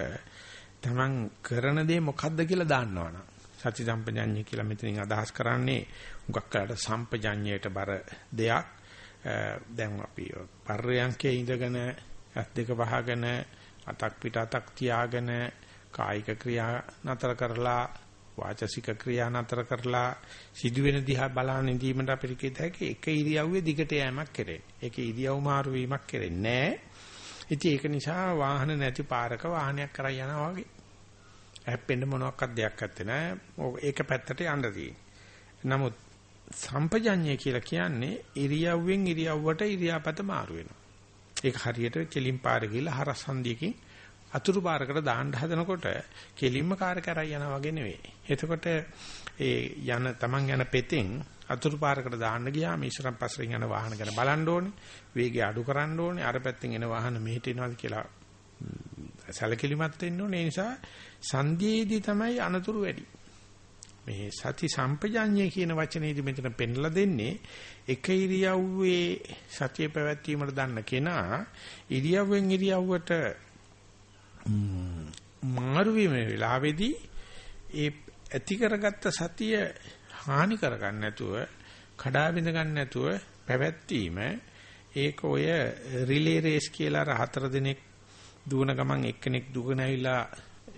තමන් කරන දේ මොකද්ද කියලා දාන්නවනම් සති සම්පජඤ්ඤය කියලා මෙතනින් අදහස් කරන්නේ හුඟක් වෙලාට සම්පජඤ්ඤයට බර දෙයක්. දැන් අපි පර්යංකේ ඉඳගෙන ඇස් දෙක වහගෙන අතක් පිට අතක් තියාගෙන කායික ක්‍රියා නතර කරලා වාචසික ක්‍රියා නතර කරලා සිදුවෙන දිහා බලන ඉඳීමට අපිට කිය හැකි එක ඉරියව්වේ දිගට යෑමක් කෙරෙන්නේ. ඒක ඉරියව් මාරු වීමක් කෙරෙන්නේ නැහැ. ඉතින් ඒක නිසා වාහන නැති පාරක වාහනයක් කරා යනවා වගේ. හැප්පෙන්න මොනවාක්වත් දෙයක් නැත්තේ නෑ. ඒක පැත්තට යන්න නමුත් සම්පජඤ්ඤය කියලා කියන්නේ ඉරියව්වෙන් ඉරියව්වට ඉරියාපත මාරු වෙනවා. ඒක හරියට කෙලින් පාර ගිහලා හරස් හන්දියකින් අතුරු පාරකට දාන්න හදනකොට කෙලින්ම කාර් කරා යනවා වගේ නෙවෙයි. එතකොට ඒ යන Taman යන පෙතෙන් අතුරු පාරකට දාන්න ගියාම ඉස්සරම් පස්සෙන් යන වාහන ගැන බලන්න ඕනේ. වේගය අඩු කරන්න ඕනේ. අර පැත්තෙන් එන වාහන මෙහෙට එනවාද කියලා සැලකිලිමත් වෙන්න ඕනේ. ඒ නිසා සංදීයේදී තමයි අනතුරු වැඩි. මේ සති සම්පජාඤ්ඤය කියන වචනේදී මෙතන පෙන්ලා දෙන්නේ එක ඉරියව්වේ සතිය පැවැත්වීමට දන්න කෙනා ඉරියව්වෙන් ඉරියව්වට මාරු වීම වෙලාවේදී ඒ ඇති කරගත්ත සතිය හානි කරගන්න නැතුව කඩා බිඳ ගන්න නැතුව පැවැත්වීම ඒක ඔය රිලේ රේස් කියලා අර හතර දිනක් දුවන ගමන් එක්කෙනෙක් දුවගෙන ඇවිල්ලා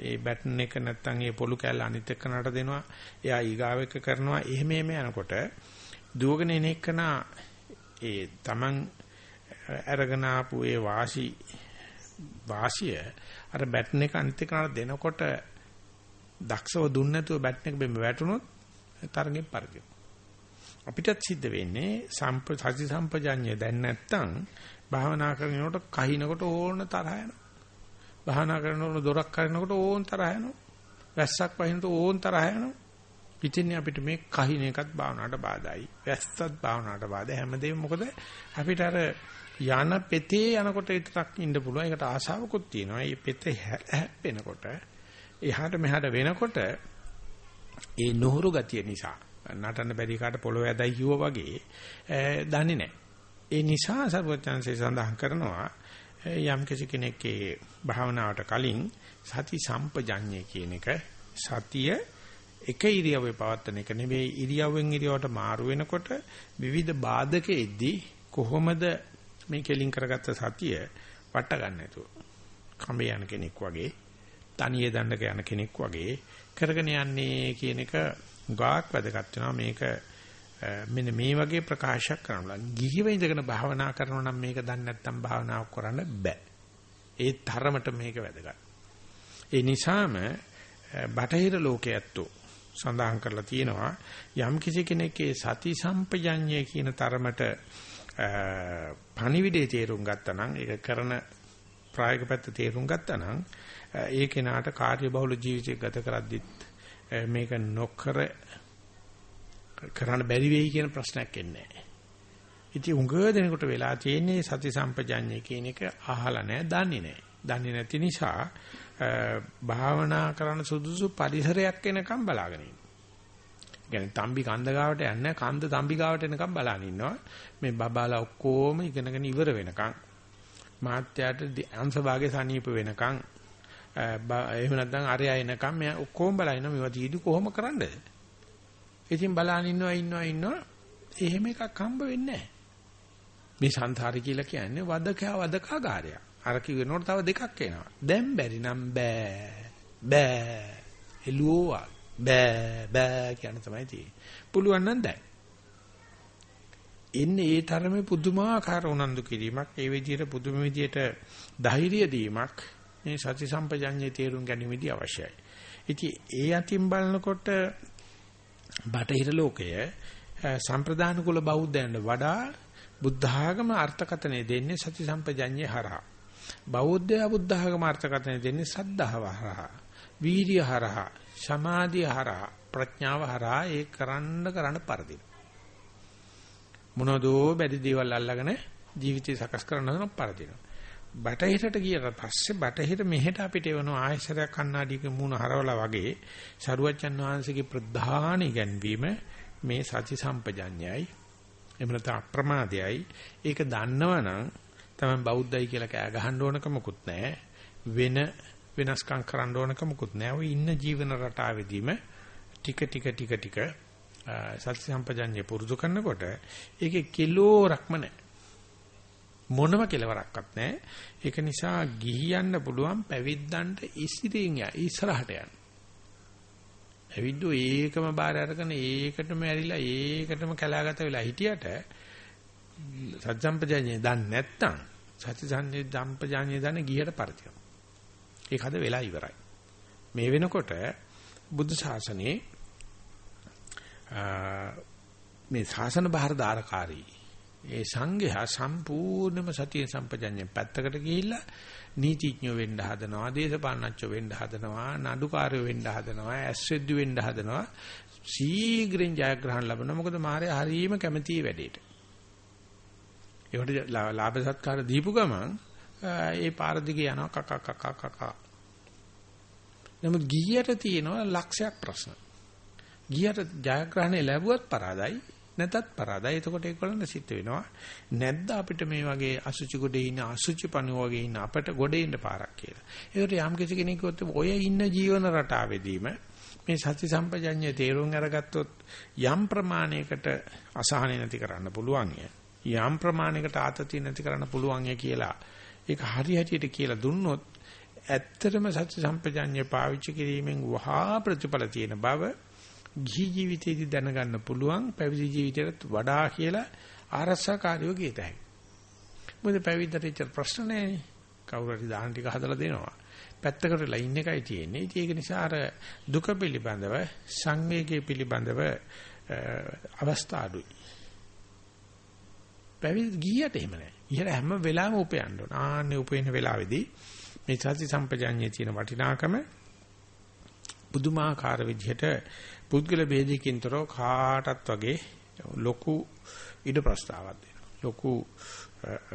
ඒ බැටන් එක නැත්තම් ඒ පොලු කැල්ල අනිත් එක්කනට දෙනවා එයා ඊගාව එක කරනවා. එහෙම එහෙම යනකොට දුවගෙන එන එකන ඒ Taman අරගෙන ආපු ඒ වාසි වාසිය අර බැටන් එක අනිත් එක්කනට දෙනකොට දක්ෂව දුන්න නැතුව බැටන් එක බෙම වැටුනොත් තරගෙන් පරිදි. අපිටත් සිද්ධ වෙන්නේ සම්ප සති සම්පජඤ්ඤය දැන් නැත්තම් භාවනා කරනකොට කහිනකොට ඕන තරහ යනවා. භාවනා කරනකොට දොරක් කරනකොට ඕන තරහ යනවා. වැස්සක් වහිනකොට ඕන තරහ යනවා. ඉතින් අපිට මේ කහින එකත් භාවනාවට බාධායි. වැස්සත් භාවනාවට බාධා. හැමදේම මොකද අපිට අර යන පෙතේ යනකොට විතරක් ඉන්න පුළුවන්. ඒකට ආශාවකුත් තියෙනවා. මේ පෙතේ හැප්පෙනකොට එහාට මෙහාට වෙනකොට ඒ නොහුරු ගතිය නිසා නටන්න බැරි කාට පොළොව ඇදයි කිව්වා වගේ දන්නේ නැහැ. ඒ නිසා සර්වඥාන්සේ සඳහන් කරනවා යම් කෙනෙක්ගේ භාවනාවට කලින් සති සම්පජඤ්ඤය කියන එක සතිය එක ඉරියව්වේ පවත්තන එක නෙවෙයි ඉරියව්වෙන් ඉරියව්වට මාරු වෙනකොට විවිධ බාධක එද්දී කොහොමද මේ කෙලින් කරගත්ත සතිය වට ගන්න නැතුව කඹේ යන කෙනෙක් වගේ තනියේ දණ්ඩක යන කෙනෙක් වගේ කරගෙන යන්නේ කියන එක ගාක් වැදගත් වෙනවා මේක මෙන්න මේ වගේ ප්‍රකාශයක් කරනවා. ගිහිව ඉඳගෙන භාවනා කරනවා නම් මේක දන්නේ නැත්නම් භාවනාවක් කරන්න බෑ. ඒ තරමට මේක වැදගත්. ඒ නිසාම බටහිර ලෝකයේ ඇත්තෝ සඳහන් කරලා තියෙනවා යම් කිසි කෙනෙක්ගේ සති සම්පජඤ්ඤය කියන තරමට පණිවිඩේ තේරුම් ගත්තා නම් ඒක කරන ප්‍රායෝගික පැත්ත තේරුම් ගත්තා නම් ඒ කෙනාට කාර්යබහුල ජීවිතයක් ගත කරද්දිත් මේක නොකර කරන්න බැරි වෙයි කියන ප්‍රශ්නයක් එන්නේ නැහැ. ඉතින් උඟ දෙනකොට වෙලා තියෙන්නේ සති සම්පජඤ්ඤය කියන එක අහලා නැහැ, දන්නේ නැහැ. දන්නේ නැති නිසා භාවනා කරන සුදුසු පරිසරයක් එනකම් බලාගෙන ඉන්නවා. කියන්නේ තම්බි කන්ද ගාවට යන්නේ කන්ද තම්බි ගාවට එනකම් බලන් ඉන්නවා. මේ බබාලා ඔක්කොම ඉගෙනගෙන ඉවර වෙනකම් මාත්‍යාට අංශභාගයේ සනීප වෙනකම් එහෙම නැත්නම් අරයා එනකම් මෙයා ඔක්කොම බලන මේවා දීදි කොහොම කරන්නද? ඉතින් බලන් ඉන්නවා ඉන්නවා ඉන්නවා එහෙම එකක් හම්බ වෙන්නේ මේ සංසාරي කියලා කියන්නේ වදකා වදකාගාරය. අර කිව්වෙනකොට තව දෙකක් එනවා. දැන් බැරි නම් බෑ. බෑ. එළුවා බෑ බෑ කියන තමයි තියෙන්නේ. පුළුවන් නම් දැන්. එන්නේ ඒ තරමේ පුදුමාකාර උනන්දු කිරීමක්, ඒ විදිහට පුදුම විදිහට ධෛර්යය දීමක් මේ සති සම්පජඤ්ඤේ තේරුම් ගැනීමදී අවශ්‍යයි. ඉතින් ඒ අතින් බලනකොට බටහිර ලෝකය සම්ප්‍රදාන කුල බෞද්ධයන්ට වඩා බුද්ධ ආගම අර්ථකථනය දෙන්නේ සති සම්පජඤ්ඤේ හරහා. බෞද්ධයා බුද්ධ ආගම අර්ථකථනය දෙන්නේ සද්ධාව හරහා. වීර්ය හරහා, සමාධිය හරහා, ප්‍රඥාව හරහා ඒ කරන්න කරන්න පරදින. මොනදෝ බැරි දේවල් අල්ලගෙන ජීවිතය සකස් කරන්න පරදිනවා. බටහිරට ගියට පස්සේ බටහිර මෙහෙට අපිට එවන ආයශරයක් කණ්ණාඩියක මූණ හරවලා වගේ සරුවච්චන් වහන්සේගේ ප්‍රධාන ඉගැන්වීම මේ සති සම්පජඤ්ඤයයි එහෙම නැත්නම් අප්‍රමාදයයි ඒක දන්නවනම් තමයි බෞද්ධයි කියලා කෑ ගහන්න ඕනකමකුත් නැහැ වෙන වෙනස්කම් කරන්න ඕනකමකුත් නැහැ ඔය ඉන්න ජීවන රටාවෙදීම ටික ටික ටික ටික සති සම්පජඤ්ඤය පුරුදු කරනකොට ඒකේ කිලෝරක්ම නැහැ මොනම කෙලවරක්වත් නැහැ. ඒක නිසා ගිහියන්න පුළුවන් පැවිද්දන්ට ඉසිරින් ය ඉස්සරහට යන්න. ඇවිද්දෝ ඒකම බාර අරගෙන ඒකටම ඇරිලා ඒකටම කලාගත වෙලා හිටියට සත්සම්පජාඤ්ඤය දන්නේ නැත්තම් සත්‍යසන්නේ ධම්පජාඤ්ඤය දන්නේ ගියට පරිතිය. ඒක හද වෙලා ඉවරයි. මේ වෙනකොට බුද්ධ ශාසනයේ මේ ශාසන බාහිර දාරකාරී ඒ සංඝයා සම්පූර්ණම සතිය සම්පජඤ්ඤයෙන් පැත්තකට ගිහිල්ලා නීතිඥයෝ වෙන්න හදනවා, දේශපාලනඥයෝ වෙන්න හදනවා, නඩුකාරයෝ වෙන්න හදනවා, ඇස්වෙද්දු වෙන්න හදනවා. ශීඝ්‍රයෙන් ජයග්‍රහණ ලබනවා. මොකද මාර්යා හරීම කැමැති වැඩේට. ඒකට ලාභ සත්කාර දීපු ගමන් ඒ පාර දිගේ යනවා කක කක කක. නමුත් ගියට තියෙනවා ලක්ෂයක් ප්‍රශ්න. ගියට ජයග්‍රහණය ලැබුවත් පරාදයි නැතත් පරාදයි. එතකොට ඒගොල්ලන් සිත් වෙනවා. නැද්ද අපිට මේ වගේ අසුචි ගොඩේ ඉන්න අසුචි පණුව වගේ ඉන්න අපට ගොඩේ ඉන්න පාරක් කියලා. ඒකට යම් කිසි කෙනෙකුත් ඔය ඉන්න ජීවන රටාවෙදීම මේ සති සම්පජඤ්ඤය තේරුම් අරගත්තොත් යම් ප්‍රමාණයකට අසහනෙ නැති කරන්න පුළුවන් යම් ප්‍රමාණයකට ආතතිය නැති කරන්න පුළුවන් කියලා ඒක හරි හැටියට කියලා දුන්නොත් ඇත්තටම සත්‍ය සම්පජඤ්ඤය පාවිච්චි කිරීමෙන් වහා ප්‍රතිඵල තියෙන බව ගිහි ජීවිතයේදී දැනගන්න පුළුවන් පැවිදි ජීවිතයට වඩා කියලා ආරස්සාකාරියෝ කියත හැකියි. මොකද පැවිද්දට ඉච්ච ප්‍රශ්න නැහැ. කවුරු හරි දාහන ටික හදලා දෙනවා. පැත්තකට ලයින් එකයි තියෙන්නේ. ඉතින් ඒක නිසා අර දුක පිළිබඳව සංවේගයේ පිළිබඳව අවස්ථා අඩුයි. පැවිදි ගියට එහෙම නැහැ. ඉහළ හැම වෙලාවෙම උපයන්න ඕන. ආන්නේ උපයන වෙලාවේදී මේ සති සම්පජාඤ්ඤයේ තියෙන වටිනාකම පුදුමාකාර විදිහට පුද්ගල ભેදයකින්තරෝ කාටත් වගේ ලොකු ඉද ප්‍රස්තාවක් දෙනවා. ලොකු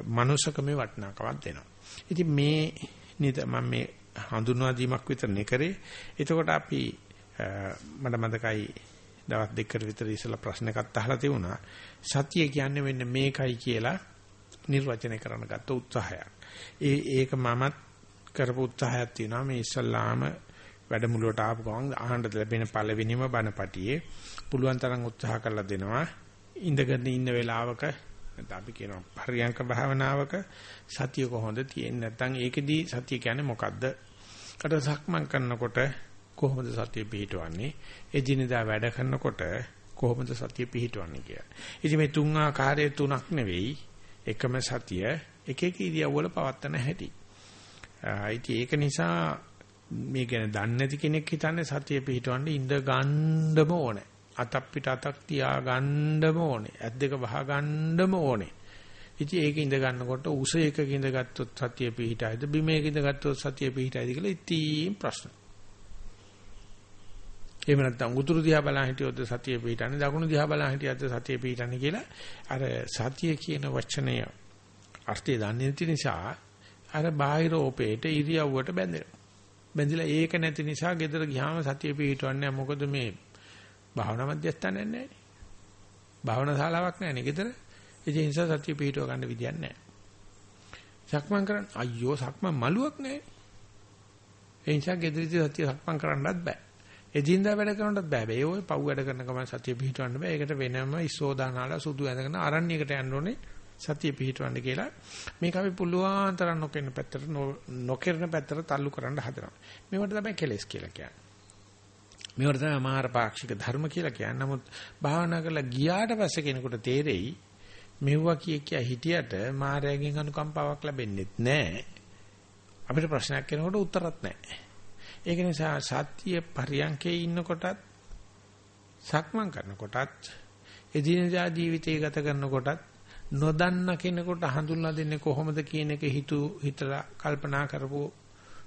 මනුෂකමේ වටිනාකමක් දෙනවා. ඉතින් මේ නේද මම මේ හඳුන්වා දීමක් විතරනේ කරේ. එතකොට අපි මට මතකයි දවස් දෙකකට විතර ඉස්සලා ප්‍රශ්න එකක් අහලා තිබුණා. සතිය කියන්නේ මෙන්න මේකයි කියලා නිර්වචනය කරන්න ගත්ත උත්සාහයක්. ඒ ඒක මමත් කරපු උත්සාහයක් තියෙනවා මේ ඉස්සල්ලාම වැඩමුළුවට ආපු ගමන් අහන්න ලැබෙන පළවෙනිම බණපටියේ පුළුවන් තරම් උත්සාහ කරලා දෙනවා ඉඳගෙන ඉන්න වෙලාවක නැත්නම් අපි කියනවා පරියංක භාවනාවක සතිය කොහොමද තියෙන්නේ නැත්නම් ඒකෙදී සතිය කියන්නේ මොකද්ද? කට සක්මන් කරනකොට කොහොමද සතිය පිහිටවන්නේ? එදිනෙදා වැඩ කරනකොට කොහොමද සතිය පිහිටවන්නේ කියලා. ඉතින් මේ තුන් ආකාරයේ තුනක් නෙවෙයි එකම සතිය එක එක ඉරියව්වල පවත්තන හැටි. ඉතින් ඒක නිසා මේ ගැන දන්නේ නැති කෙනෙක් හිතන්නේ සතිය පිහිටවන්න ඉඳ ගන්නම ඕනේ. අතක් පිට අතක් තියා ගන්නම ඕනේ. ඇස් දෙක වහ ගන්නම ඕනේ. ඉතින් ඒක ඉඳ ගන්නකොට උස එකක ඉඳ ගත්තොත් සතිය පිහිටයිද බිමේක ඉඳ ගත්තොත් සතිය පිහිටයිද කියලා ඉතින් ප්‍රශ්න. එහෙම නැත්නම් උතුරු දිහා බලන් හිටියොත් සතිය පිහිටන්නේ දකුණු දිහා බලන් හිටියොත් සතිය පිහිටන්නේ කියලා අර සතිය කියන වචනය අර්ථය දන්නේ නැති නිසා අර බාහිර ඕපේට ඉරියව්වට බැඳෙනවා. බැඳිලා ඒක නැති නිසා ගෙදර ගියාම සතිය පිහිටවන්නේ මොකද මේ භාවනා මධ්‍යස්ථානයක් නැහැ. භාවනා ශාලාවක් නැහැ නේ ගෙදර. ඒ නිසා සතිය පිහිටව ගන්න විදියක් නැහැ. සක්මන් කරන්න අයියෝ සක්මන් මලුවක් නැහැ. ඒ නිසා ගෙදරදී සතිය සක්මන් කරන්නත් බෑ. එදින්දා වැඩ කරනවත් බෑ. ඒ ඔය පව් වැඩ කරන ගමන් සතිය පිහිටවන්න බෑ. ඒකට වෙනම ඉස්සෝදානාලා සුදු ඇඳගෙන අරණ්‍යයකට යන්න ඕනේ. සතිය පිහිටවන්න කියලා මේක අපි පුළුවන් තරම් නොකරන පැත්තට නොකරන පැත්තට තල්ලු කරන්න හදනවා. මේවට තමයි කෙලෙස් කියලා කියන්නේ. මේවට තමයි අමාර පාක්ෂික ධර්ම කියලා කියන්නේ. නමුත් භාවනා කරලා ගියාට පස්සේ කෙනෙකුට තේරෙයි මෙව්වා කිය කිය හිටියට මායාවෙන් අනුකම්පාවක් ලැබෙන්නේ නැහැ. අපිට ප්‍රශ්නයක් කෙනෙකුට උත්තරත් නැහැ. ඒක නිසා සත්‍ය පරියන්කේ ඉන්නකොටත් සක්මන් කරනකොටත් එදිනදා ජීවිතය ගත කරනකොටත් නොදන්න කෙනෙකුට හඳුන්ලා දෙන්නේ කොහොමද කියන එක හිතු හිතලා කල්පනා කරපු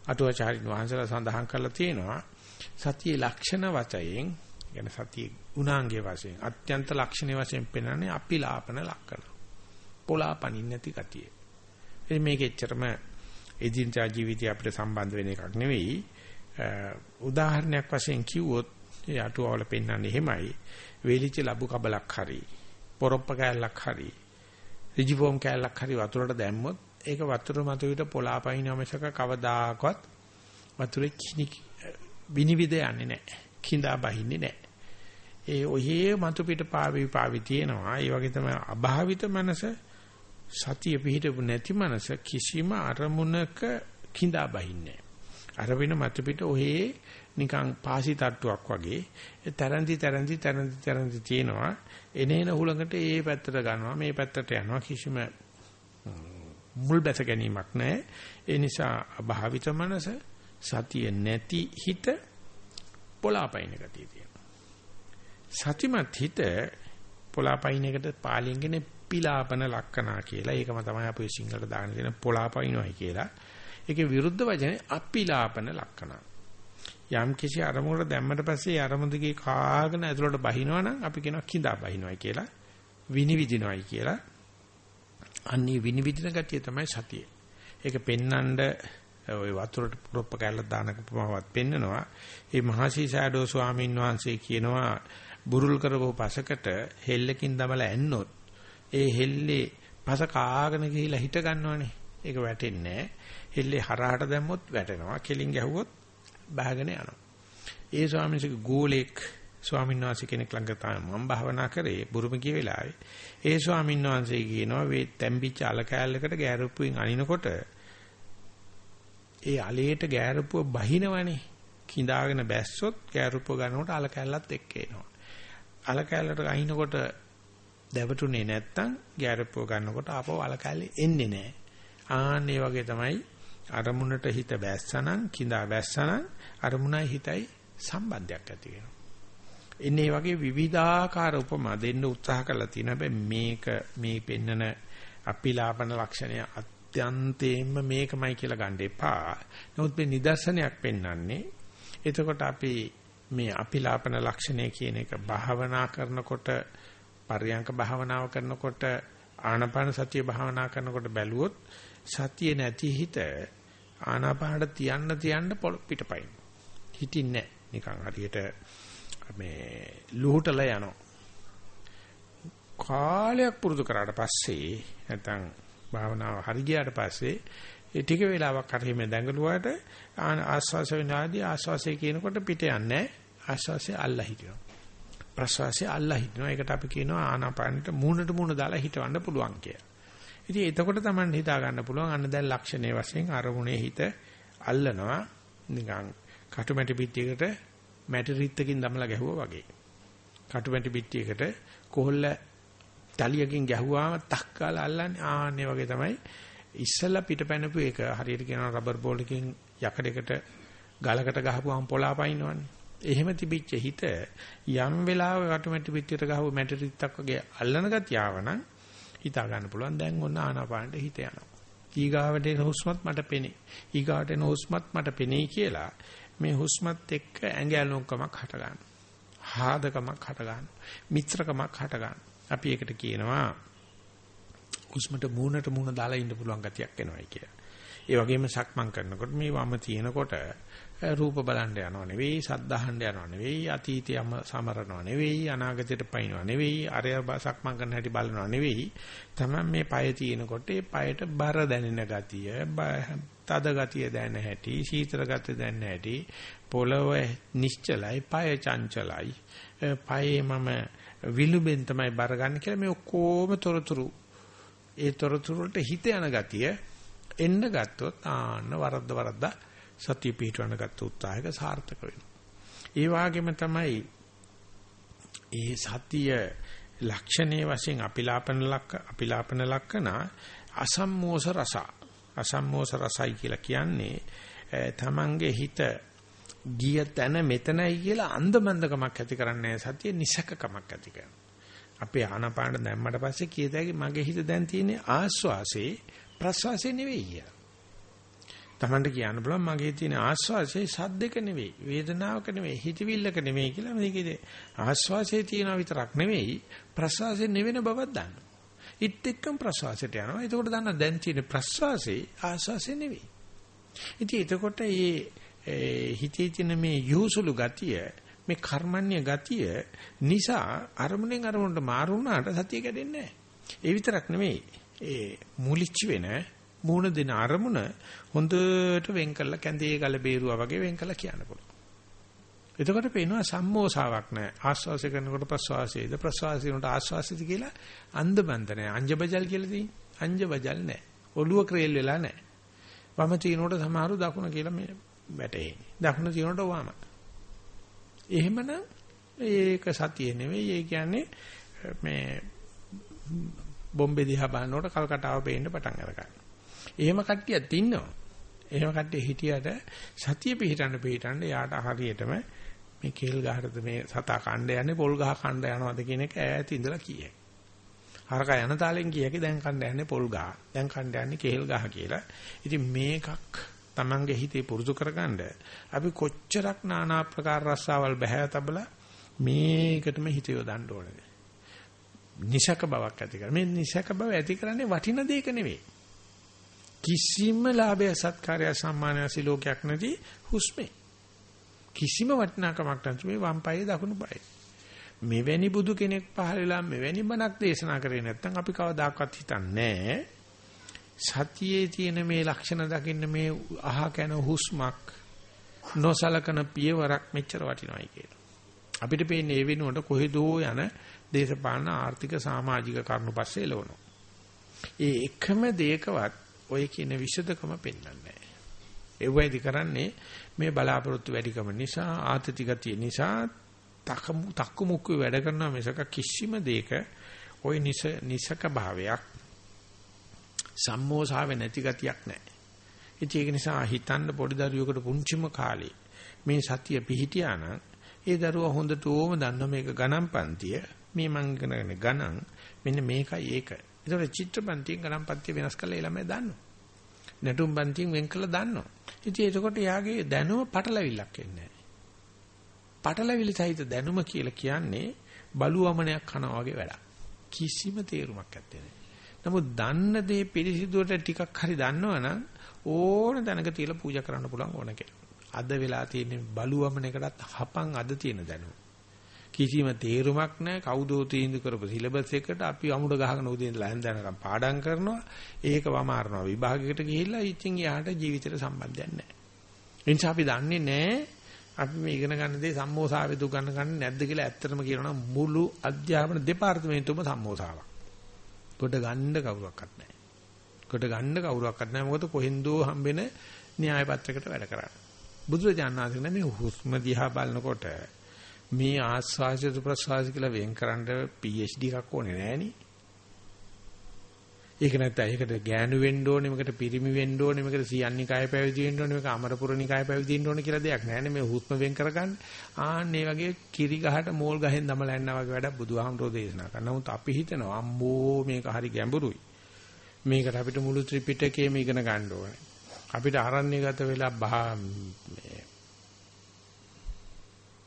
අටුවාචාරින් වහන්සේලා සඳහන් කරලා තියෙනවා සතියේ ලක්ෂණ වචයෙන් يعني සතියේ ගුණාංගයේ වශයෙන් අත්‍යන්ත ලක්ෂණයේ වශයෙන් පෙන්වන්නේ අපිලාපන ලක්ෂණ. පොලාපනින් නැති ගතිය. එයි මේක එච්චරම එදිනදා ජීවිතය අපිට සම්බන්ධ වෙන එකක් නෙවෙයි. උදාහරණයක් වශයෙන් කිව්වොත් ඒ අටුවවල පෙන්වන්නේ එහෙමයි. වේලිච්ච ලැබු කබලක් හරි පොරොප්ප කෑල්ලක් හරි රිජිෆෝම් කෑල්ලක් හරි වතුරට දැම්මොත් ඒක වතුර මත විතර පොලාපයින්ව මිසක කවදාකවත් වතුරේ කිනි විනිවිද යන්නේ නැහැ. කිඳා බහින්නේ නැහැ. ඒ ඔයේ මතු පිට පාවි පාවි තියෙනවා. ඒ වගේ තමයි අභාවිත මනස සතිය පිහිටපු නැති මනස කිසිම අරමුණක කිඳා බහින්නේ අර වෙන මතු පිට ඔහේ නිකන් පාසි තට්ටුවක් වගේ තරන්දි තරන්දි තරන්දි තරන්දි තියෙනවා. එනේන හුලඟට ඒ පැත්තට ගන්නවා මේ පැත්තට යනවා. කිසිම මුල් බැස ගැනීමක් නැහැ. ඒ නිසා අභාවිත මනස සතිය නැති හිත පොලාපයින් ගතිය තියෙනවා. සතිමත් හිත පොලාපයින් එකට පාලියෙන් කියන්නේ පිලාපන ලක්කනා කියලා. ඒකම තමයි අපි සිංහලට දාගෙන තියෙන පොලාපයින්වයි කියලා. ඒකේ විරුද්ධ වචනේ අපිලාපන ලක්කනා යම් කිසි අරමුණකට දැම්මට පස්සේ අරමුණ දිගේ කාගෙන ඇතුළට බහිනවනම් අපි කියනවා කිඳා බහිනවයි කියලා විනිවිදිනවයි කියලා අන්නේ විනිවිදින ගතිය තමයි සතිය. ඒක පෙන්නඳ ওই වතුරට පුරොප්ප කැල්ලක් දානක උපමාවක් පෙන්නනවා. ඒ මහසී සෑඩෝ ස්වාමීන් වහන්සේ කියනවා බුරුල් කරපුව පසකට හෙල්ලකින් දමලා ඇන්නොත් ඒ හෙල්ලේ පස කාගෙන ගිහිලා හිට ගන්නවනේ. ඒක වැටෙන්නේ නැහැ. හෙල්ලේ හරහට දැම්මොත් වැටෙනවා. කෙලින් ගැහුවොත් බහගෙන යනවා. ඒ ස්වාමීන් වහන්සේගේ ගෝලෙක් ස්වාමීන් වහන්සේ කෙනෙක් ළඟ තමයි මම භාවනා කරේ බුරුම ගිය වෙලාවේ. ඒ ස්වාමීන් වහන්සේ කියනවා මේ තැම්පිච්ච අල කෑල්ලකට ගෑරුප්පුවෙන් අනිනකොට ඒ අලේට ගෑරුප්පුව බහිනවනේ. කිඳාගෙන බැස්සොත් ගෑරුප්පුව ගන්නකොට අල කෑල්ලත් එක්ක එනවා. අල කෑල්ලට අහිනකොට දැවටුනේ නැත්තම් ගෑරුප්පුව ගන්නකොට ආපහු අල කෑල්ලේ එන්නේ නැහැ. ආන් ඒ වගේ තමයි අරමුණට හිත බැස්සනම් කිඳා බැස්සනම් අරමුණයි හිතයි සම්බන්ධයක් ඇති වෙනවා. එන්නේ වගේ විවිධාකාර උපමා දෙන්න උත්සාහ කරලා තියෙන හැබැයි මේක මේ පෙන්නන අපිලාපන ලක්ෂණය අත්‍යන්තයෙන්ම මේකමයි කියලා ගන්න එපා. නමුත් මේ නිදර්ශනයක් පෙන්වන්නේ එතකොට අපි මේ අපිලාපන ලක්ෂණය කියන එක භාවනා කරනකොට පරියංක භාවනාව කරනකොට ආනපාන සතිය භාවනා කරනකොට බැලුවොත් සතිය නැති හිත ආනාපානට තියන්න තියන්න පිටපයින්. හිටින්නේ නිකන් හරියට මේ ලුහුටල යනවා. කාලයක් පුරුදු කරාට පස්සේ නැත්නම් භාවනාව හරි ගියාට පස්සේ ඒ ටික වෙලාවක් හරි මේ දැඟලුවාට ආස්වාස වෙනාදී ආස්වාසය කියනකොට පිට යන්නේ ආස්වාසය අල්ලා හිටිනවා. ප්‍රස්වාසය අල්ලා හිටිනවා. ඒකට අපි කියනවා ආනාපානෙට මූණට මූණ දාලා හිටවන්න පුළුවන් කියලා. ඉතින් එතකොට තමයි හිතා ගන්න පුළුවන් අන්න දැන් ලක්ෂණයේ වශයෙන් අරමුණේ හිත අල්ලනවා නිකන් කටුමැටි පිටියකට මැටි රිත්තකින් දමලා ගැහුවා වගේ. කටුමැටි පිටියකට කොහොල්ල තලියකින් ගැහුවාම තක් කාලා අල්ලන්නේ ආන්නේ වගේ තමයි ඉස්සලා පිටපැනපු එක හරියට කියනවා රබර් බෝලකින් යකඩයකට ගලකට ගහපුවාම පොළාපයින්නවනේ. එහෙම තිබිච්ච හිත යම් වෙලාවක කටුමැටි පිටියට ගහුව මැටි රිත්තක් වගේ අල්ලන ගතියාවනම් හිතා ගන්න පුළුවන් දැන් ඔන්න ආනාපානට හිත යනවා. ඊගාවට එන හුස්මත් මට පෙනේ. ඊගාවට එන හුස්මත් මට පෙනේ කියලා මේ හුස්මත් එක්ක ඇඟ ඇලොන්කමක් හට ගන්නවා. හාදකමක් හට ගන්නවා. මිත්‍රකමක් හට ගන්නවා. අපි ඒකට කියනවා හුස්මට මූණට මූණ දාලා ඉන්න පුළුවන් ගතියක් එනවායි කියලා. ඒ වගේම සක්මන් කරනකොට මේ වම තියෙනකොට රූප බලන්න යනව නෙවෙයි, සද්ද අහන්න යනව නෙවෙයි, අතීතයම සමරනව නෙවෙයි, අනාගතයට පයින්නව නෙවෙයි, අරය සක්මන් කරන හැටි බලනව නෙවෙයි. තමයි මේ পায় තියෙනකොට ඒ পায়ට බර දැනෙන ගතිය, තද ගතිය දැනෙන හැටි, සීතල ගතිය දැනෙන හැටි, පොළව නිශ්චලයි, পায় චංචලයි. পায়ේ මම විලුඹෙන් තමයි බර ගන්න කියලා මේ ඔක්කොම තොරතුරු ඒ තොරතුරු වලට හිත යන ගතිය එන්න ගත්තොත් ආන්න වරද්ද වරද්දා සතිය පිටවන්න ගත්ත උත්සාහයක සාර්ථක වෙනවා. ඒ වගේම තමයි ඒ සතිය ලක්ෂණයේ වශයෙන් අපිලාපන ලක්ක අපිලාපන ලක්කන අසම්මෝස රස අසම්මෝස රසයි කියලා කියන්නේ තමන්ගේ හිත ගිය තැන මෙතනයි කියලා අන්දමන්දකමක් ඇති කරන්නේ සතිය නිසකකමක් ඇති කරනවා. අපේ ආනාපාන දැම්මට පස්සේ කීයදගේ මගේ හිත දැන් තියෙන්නේ ආස්වාසේ ප්‍රස්වාසේ නෙවෙයි කියලා. Tamanට කියන්න බලන්න මගේ තියෙන ආස්වාසේ සද්දක නෙවෙයි වේදනාවක නෙවෙයි හිතවිල්ලක නෙවෙයි කියලා මේකේ ආස්වාසේ තියෙන විතරක් නෙවෙයි ප්‍රස්වාසේ නෙවෙන බවක් දන්න. ඉත් එක්කම ප්‍රස්වාසයට යනවා. එතකොට දන්න දැන් තියෙන ප්‍රස්වාසේ ආස්වාසේ නෙවෙයි. ඉතින් එතකොට මේ හිතේ තියෙන මේ යොසුළු ගතිය මේ කර්මන්‍ය ගතිය නිසා අරමුණෙන් අරමුණට මාරු වුණාට සතිය කැඩෙන්නේ නැහැ. ඒ විතරක් නෙවෙයි. ඒ මුලිච්ච වෙන මූණ දෙන අරමුණ හොඳට වෙන් කරලා කැඳේ ගල බේරුවා වගේ වෙන් කරලා කියන්න පුළුවන්. එතකොට පේනවා සම්මෝසාවක් නැහැ. ආස්වාසය කරනකොට ප්‍රස්වාසයේද ප්‍රස්වාසයනට ආස්වාසිත කියලා අන්ධබන්ත නැහැ. අංජබජල් කියලා තියෙන්නේ. අංජබජල් නැහැ. ඔළුව ක්‍රේල් වෙලා නැහැ. වම තිනකොට සමහරු දකුණ කියලා මේ වැටෙන්නේ. දකුණ තිනකොට වම. එහෙමනම් ඒක සතිය නෙවෙයි. ඒ කියන්නේ මේ බොම්බේ දිහා බලනකොට කල්කටාව පේන්න පටන් අරගන්නවා. එහෙම කට්ටියක් ඉන්නවා. එහෙම කට්ටිය හිටියට සතිය පිහිටන්න පිහිටන්න යාට හරියටම මේ කේල් ගහකට මේ සතා කණ්ඩ යන්නේ පොල් ගහ කණ්ඩ යනවාද කියන එක ඈත ඉඳලා කියයි. හරක යන තාලෙන් කියකි දැන් කණ්ඩ යන්නේ පොල් ගහ. දැන් කණ්ඩ යන්නේ කේල් ගහ කියලා. ඉතින් මේකක් Tamange හිතේ පුරුදු කරගන්න අපි කොච්චරක් নানা ආකාර රස්සාවල් බහැ තබලා මේකටම හිත යොදන්න ඕනද? නිසක බවක් ඇති කර. මේ නිසක බව ඇති කරන්නේ වටින දෙයක නෙවෙයි. කිසිම ලාභය සත්කාරය සම්මානය සිලෝකයක් නැති හුස්මේ. කිසිම වටිනාකමක් නැති මේ වම් පායේ දකුණු පායේ. මෙවැනි බුදු කෙනෙක් පහළ වෙලා මෙවැනි බණක් දේශනා කරේ නැත්නම් අපි කවදාකවත් හිතන්නේ සතියේ තියෙන මේ ලක්ෂණ දකින්න මේ අහ කන හුස්මක් නොසලකන පියවරක් මෙච්චර වටිනවයි කියලා. අපිට පේන්නේ ඒ වෙනුවට කොහෙදෝ යන දේශපාලන ආර්ථික සමාජික කරුණු පස්සේ එළවනවා. ඒ එකම දෙයකවත් ඔය කියන විෂදකම පෙන්වන්නේ නැහැ. ඒ වෙයිදි කරන්නේ මේ බලාපොරොත්තු වැඩිකම නිසා ආතති ගතිය නිසා තකමු තක්කුමුක්කු වැඩ කරනවා මිසක කිසිම දෙයක ওই නිස නිසක භාවයක් සම්මෝසාවේ නැති ගතියක් නැහැ. ඒක නිසා හිතන්න පොඩි දරුවෙකුට පුංචිම කාලේ මේ සතිය පිහිටියා නම් ඒ දරුවා හොඳට ඕම දන්න මේක ගණන් පන්තිය මේ මං කරන ගණන් මෙන්න මේකයි ඒක. ඒතකොට චිත්‍රපන්තියෙන් ගණන් පන්තිය වෙනස් කරලා ඒ ළමයි දන්නවා. නැටුම් පන්තියෙන් වෙන් කරලා දන්නවා. ඉතින් එතකොට යාගේ දැනුම පටලවිල්ලක් එන්නේ නැහැ. පටලවිලි සහිත දැනුම කියලා කියන්නේ බලුවමනයක් කනවා වගේ වැඩක්. කිසිම තේරුමක් නැත්තේ. නමුත් දන්න දේ පිළිසිදුවට ටිකක් හරි දන්නවනම් ඕන දැනක තියලා පූජා කරන්න පුළුවන් ඕන කෙනෙක්. අද වෙලා තියෙන බලුවමනකටත් හපන් අද තියෙන දැනුම. කිසිම තේරුමක් නැහැ. කවුදෝ තීන්දුව කරපු සිලබස් එකට අපි අමුඩ ගහගෙන උදේ ඉඳලා හැන්දනකම් පාඩම් කරනවා. ඒක වමාරනවා. විභාගයකට ගිහිල්ලා ඉතින් යාට ජීවිතේට සම්බන්ධයක් නැහැ. ඒ නිසා අපි දන්නේ නැහැ. අපි මේ ඉගෙන ගන්න දේ සම්මෝසාවේ දු ගන්න ගන්න නැද්ද කියලා ඇත්තටම කියනවා මුළු අධ්‍යාපන දෙපාර්තමේන්තුවම සම්මෝසාවක්. කොට ගන්න කවුරක්වත් නැහැ. කොට ගන්න කවුරක්වත් නැහැ. මොකද කොහෙන්දෝ හම්බෙන න්‍යාය පත්‍රයකට වැඩ කරන්නේ. බුදුරජාණන් වහන්සේ මේ හුස්ම දිහා බලනකොට මේ ආස්වාසිත ප්‍රසවාස කියලා වෙන්කරන්න PhD එකක් ඕනේ නෑනේ. ඒක නැත්නම් ඒකට ගෑනු වෙන්න ඕනේ, මේකට පිරිමි වෙන්න ඕනේ, මේකට සියන්නිකාය පැවිදි වෙන්න ඕනේ, මේක අමරපුරනිකාය පැවිදි වෙන්න ඕනේ කියලා දෙයක් නෑනේ මේ හුස්ම වෙන් කරගන්න. ආන්න මේ වගේ කිරි ගහට මෝල් ගහෙන් දමලා යනවා වගේ වැඩක් බුදුහාමුදුරෝ දේශනා කරනවා. නමුත් අපි හිතනවා අම්මෝ මේක හරි ගැඹුරුයි. මේකට අපිට මුළු ත්‍රිපිටකයම ඉගෙන ගන්න ඕනේ. අපිට ආරණ්‍යගත වෙලා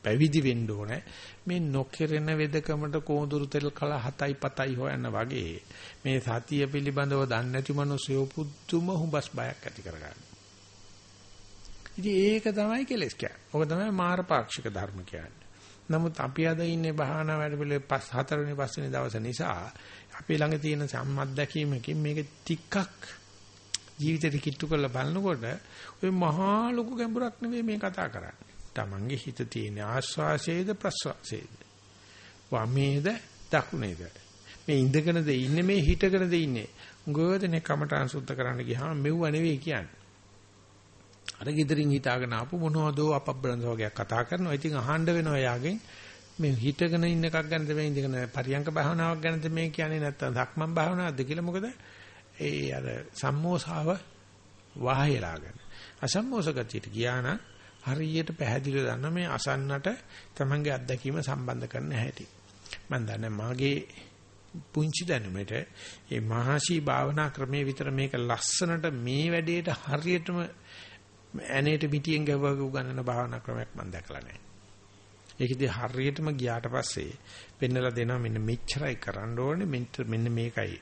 පැවිදි වෙන්න ඕනේ. මේ නොකිරෙන වෙදකමට කෝඳුරු තෙල් කල 7යි 7යි හොයන්න වගේ මේ සතිය පිළිබඳව දන්නේ නැති මිනිස්සු පුදුම හුඹස් බයක් ඇති කරගන්න. ඉතින් ඒක තමයි කෙලස් කියන්නේ. ඔක තමයි මාරපාක්ෂික ධර්ම කියන්නේ. නමුත් අපි අද ඉන්නේ බහනා වැඩ පිළිවෙල පස් හතරවෙනි පස්වෙනි දවස නිසා අපි ළඟ තියෙන සම්මත් මේක ටිකක් ජීවිතේ කිට්ටු කරලා බලනකොට ඔය මහා ලොකු ගැඹුරක් නෙවෙයි මේ කතා කරන්නේ. Tamange හිත තියෙන ආස්වාසයේද ප්‍රස්වාසයේද වමේද දකුණේද? මේ ඉඳගෙනද ඉන්නේ මේ හිටගෙනද ඉන්නේ. උගෝදනේ කමටහන් සුද්ධ කරන්න ගියාම මෙව්ව නෙවෙයි කියන්නේ. අර gedirin හිතාගෙන ආපු මොනවදෝ අපබ්‍රන්ද වගේක් කතා කරනවා. ඉතින් අහන්න වෙනවා යාගෙන් මේ හිටගෙන ඉන්න එකක් ගැනද මේ ඉඳගෙන පරියංක භාවනාවක් ගැනද මේ කියන්නේ නැත්තම් ධක්මන් භාවනාවක්ද කියලා මොකද? ඒ අර සම්මෝසාව වාහයලාගෙන. අසම්මෝස ගතියට ගියා නම් හරියට පැහැදිලිව දන්න මේ අසන්නට තමන්ගේ අත්දැකීම සම්බන්ධ කරන්න හැටි. මම දන්නේ මාගේ පුංචි දැනුමට මේ මහසි භාවනා ක්‍රමයේ විතර මේක ලස්සනට මේ වැඩේට හරියටම ඇනේට පිටියෙන් ගවග උගන්නන භාවනා ක්‍රමයක් මම දැකලා නැහැ. ඒකදී හරියටම ගියාට පස්සේ පෙන්නලා දෙනවා මෙන්න මෙච්චරයි කරන්න ඕනේ මෙන්න මේකයි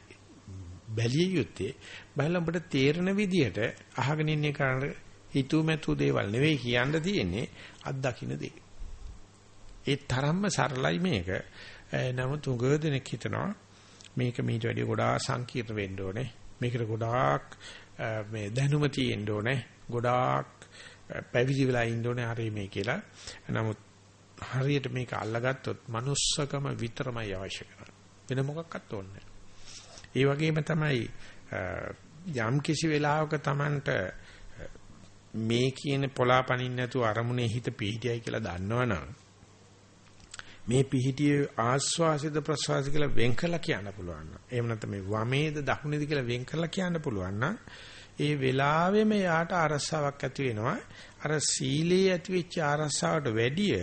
බැලිය යුත්තේ බලලා ඔබට තේරෙන විදිහට අහගෙන ඉන්නේ කරන්න හිතුව මැතු දේවල් නෙවෙයි කියන්න තියෙන්නේ අත්දකින්න දේ. ඒ තරම්ම සරලයි මේක. නමුත් උග දෙනෙක් හිතනවා මේක මීට වැඩිය ගොඩාක් සංකීර්ණ වෙන්න ඕනේ. මේකට ගොඩාක් මේ දැනුම තියෙන්න ඕනේ. ගොඩාක් පැවිදි වෙලා ඉන්න ඕනේ හරි මේ කියලා. නමුත් හරියට මේක අල්ලගත්තොත් manussකම විතරමයි අවශ්‍ය කරන්නේ. වෙන මොකක්වත් ඕනේ ඒ වගේම තමයි යම් කිසි වෙලාවක Tamanට මේ කියන පොලාපනින් නැතුව අරමුණේ හිත පිහිටියයි කියලා දන්නවනම් මේ පිහිටියේ ආස්වාසිත ප්‍රසවාස කියලා වෙන් කළා කියන්න පුළුවන් නම් එහෙම නැත්නම් මේ වමේද දකුණේද කියලා වෙන් කළා කියන්න පුළුවන් නම් ඒ වෙලාවෙම යාට අරසාවක් ඇති වෙනවා. අර සීලේ ඇති වෙච්ච අරසාවට වැඩිය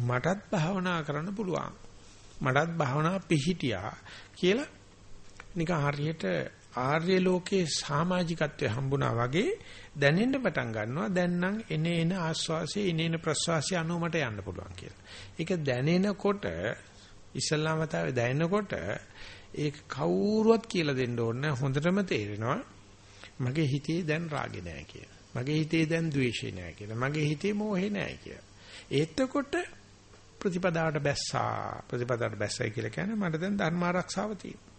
මටත් භාවනා කරන්න පුළුවන්. මටත් භාවනා පිහිටියා කියලා නිකන් හරියට ආර්ය ලෝකයේ සමාජිකත්වයේ හම්බුණා වගේ දැනෙන්න පටන් ගන්නවා දැන් නම් එන එන ආස්වාසිය එන එන ප්‍රස්වාසිය අනුව මට යන්න පුළුවන් කියලා. ඒක දැනෙනකොට ඉස්ලාම මතාවේ දැනෙනකොට ඒක කවුරුවත් කියලා දෙන්න ඕනේ හොඳටම තේරෙනවා මගේ හිතේ දැන් රාගේ නැහැ කියලා. මගේ හිතේ දැන් ද්වේෂේ නැහැ කියලා. මගේ හිතේ මෝහේ නැහැ කියලා. එතකොට ප්‍රතිපදාවට බැස්සා ප්‍රතිපදාවට බැස්සයි කියලා කියන්නේ මට දැන් ධර්ම ආරක්ෂාව තියෙනවා.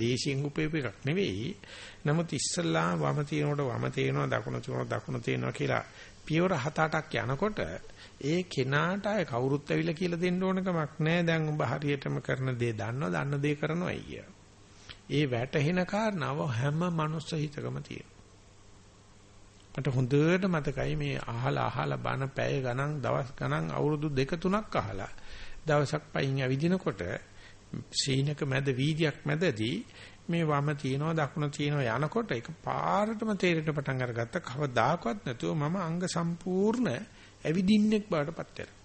ලේසියෙන් උපයප එකක් නෙවෙයි. නමුත් ඉස්සල්ලා වම තියනකොට වම තේනවා දකුණ තියනකොට දකුණ තේනවා කියලා පියවර හත අටක් යනකොට ඒ කෙනාට අය කවුරුත් ඇවිල්ලා කියලා දෙන්න ඕන කමක් නැහැ. දැන් උඹ හරියටම කරන දේ දන්නවා, දන්න දේ කරනවායි කිය. ඒ වැටහෙන කාරණාව හැම මනුස්ස හිතකම තියෙනවා. මට හොඳට මතකයි මේ අහලා අහලා බන පැය ගණන් දවස් ගණන් අවුරුදු දෙක තුනක් අහලා දවසක් පයින් ඇවිදිනකොට සීනක මැද වීදියක් මැදදී මේ වම තියනවා දකුණ තියනවා යනකොට ඒක පාරටම තේරෙන්න පටන් අරගත්ත කවදාකවත් නැතුව මම අංග සම්පූර්ණ ඇවිදින්නෙක් බවටපත් වෙලා.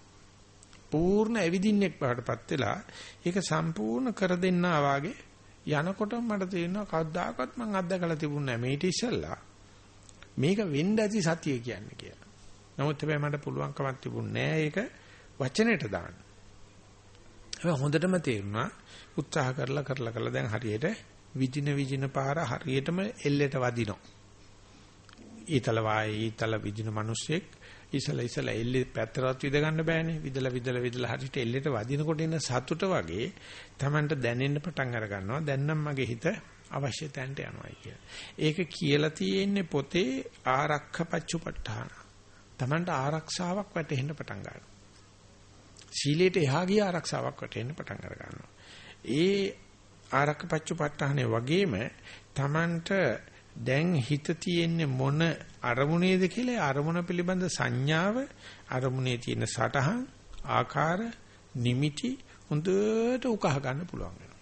පූර්ණ ඇවිදින්නෙක් බවටපත් වෙලා ඒක සම්පූර්ණ කර දෙන්නා වාගේ යනකොට මට තේරෙනවා කවදාකවත් මම අත්දකලා තිබුණේ නැහැ මේට ඉස්සෙල්ලා. මේක වෙන්න ඇති සතිය කියන්නේ කියලා. නමුත් හැබැයි මට පුළුවන්කමක් තිබුණේ නැහැ ඒක වචනෙට දාන්න. හැබැයි හොඳටම තේරුණා උත්සාහ කරලා කරලා කරලා දැන් හරියට විදින විදින පාර හරියටම එල්ලෙට වදිනවා. ඊතල වායේ ඊතල විදින මිනිස්සෙක් ඉසල ඉසල එල්ලේ පැත්තරවත් විද ගන්න බෑනේ. විදලා විදලා විදලා හරියට එල්ලේට වදිනකොට එන සතුට වගේ Tamanට දැනෙන්න පටන් අර ගන්නවා. දැන් නම් මගේ හිත අවශ්‍ය තැනට යනවායි කියලා. ඒක කියලා තියෙන්නේ පොතේ ආරක්ෂපච්චුපට්ඨාන. Tamanට ආරක්ෂාවක් වැටෙන්න පටන් ගන්නවා. සීලයට එහා ගිය ආරක්ෂාවක් වැටෙන්න පටන් අර ගන්නවා. ඒ ආරක්ෂපච්චුපට්ඨානේ වගේම Tamanට දැන් හිත තියෙන්නේ මොන අරමුණේද කියලා අරමුණ පිළිබඳ සංඥාව අරමුණේ තියෙන සටහන් ආකාර නිමිති හොඳට උකහා ගන්න පුළුවන් වෙනවා.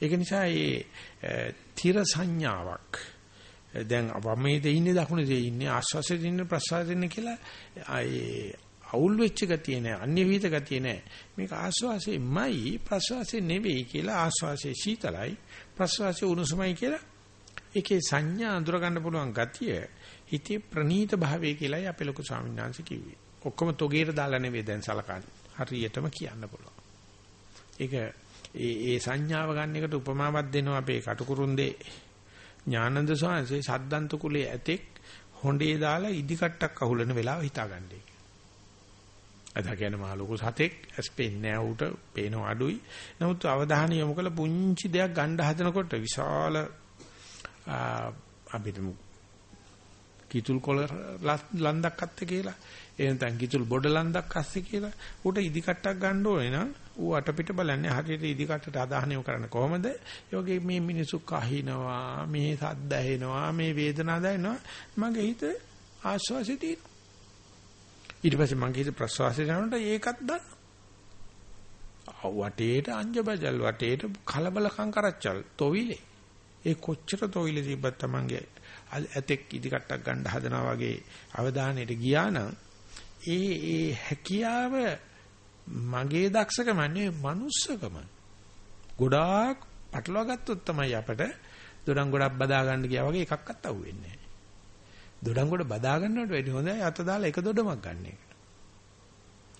ඒක නිසා මේ තිර සංඥාවක් දැන් වමේද ඉන්නේ දකුණේද ඉන්නේ ආස්වාසෙද ඉන්නේ ප්‍රසාරෙද ඉන්නේ කියලා ඒ අවුල් වෙච්ච ගතිය නෑ අන්‍ය විහිද ගතිය නෑ මේක ආස්වාසෙමයි ප්‍රසවාසෙ නෙවෙයි කියලා ආස්වාසෙ සීතලයි ප්‍රසවාසෙ උණුසුමයි කියලා ඒකේ සංඥා අඳුර ගන්න පුළුවන් ගතිය හිතේ ප්‍රනීත භාවය කියලායි අපේ ලොකු ස්වාමීන් වහන්සේ කිව්වේ. ඔක්කොම තොගේට දාලා නෙවෙයි දැන් සලකන්නේ. හරියටම කියන්න පුළුවන්. ඒක ඒ ඒ සංඥාව ගන්න එකට උපමාවක් දෙනවා අපේ කටුකුරුන්දේ ඥානන්ද ස්වාමීන්සේ සද්දන්ත කුලයේ ඇතෙක් හොඬේ දාලා ඉදි කට්ටක් අහුලන වෙලාව හිතාගන්නේ. අද කියන්නේ මහ ලොකු සතෙක් ඇස් පෙන්නේ නැහැ උට පේනව අඩුයි. නමුත් අවධානය යොමු කළ පුංචි දෙයක් ගන්න හදනකොට විශාල අපිට කිතුල් කොළ ලන්දක් අත්තේ කියලා එහෙනම් කිතුල් බොඩ ලන්දක් අස්සේ කියලා ඌට ඉදි කට්ටක් ගන්න ඕනේ නම් ඌ අටපිට බලන්නේ හරියට ඉදි කට්ටට අදහණය කරන්නේ කොහොමද? ඒ වගේ මේ මිනිසු කහිනවා මේ සද්ද ඇහෙනවා මේ වේදනාව දැනෙනවා. මගේ හිත ආශ්වාසෙ තියෙනවා. ඊට පස්සේ මගේ හිත ප්‍රශ්වාසය යනකොට ඒකත් දන්නවා වටේට අංජබජල් වටේට කලබලකම් කරච්චල් තොවිලේ ඒ කොච්චර තොইল තිබ්බත් Tamange ඇතෙක් ඉදිකට්ටක් ගන්න හදනවා වගේ අවධානයට ගියා නම් ඒ ඒ හැකියාව මගේ දක්ෂකම නෙවෙයි මනුස්සකම. ගොඩාක් පටලවා ගත්තොත් තමයි අපට දොඩම් ගොඩක් බදා ගන්න ගියා වගේ එකක්වත් අහුවෙන්නේ නැහැ. දොඩම් ගොඩ බදා ගන්නවට වැඩිය හොඳයි අත දාලා එක දොඩමක් ගන්න එක.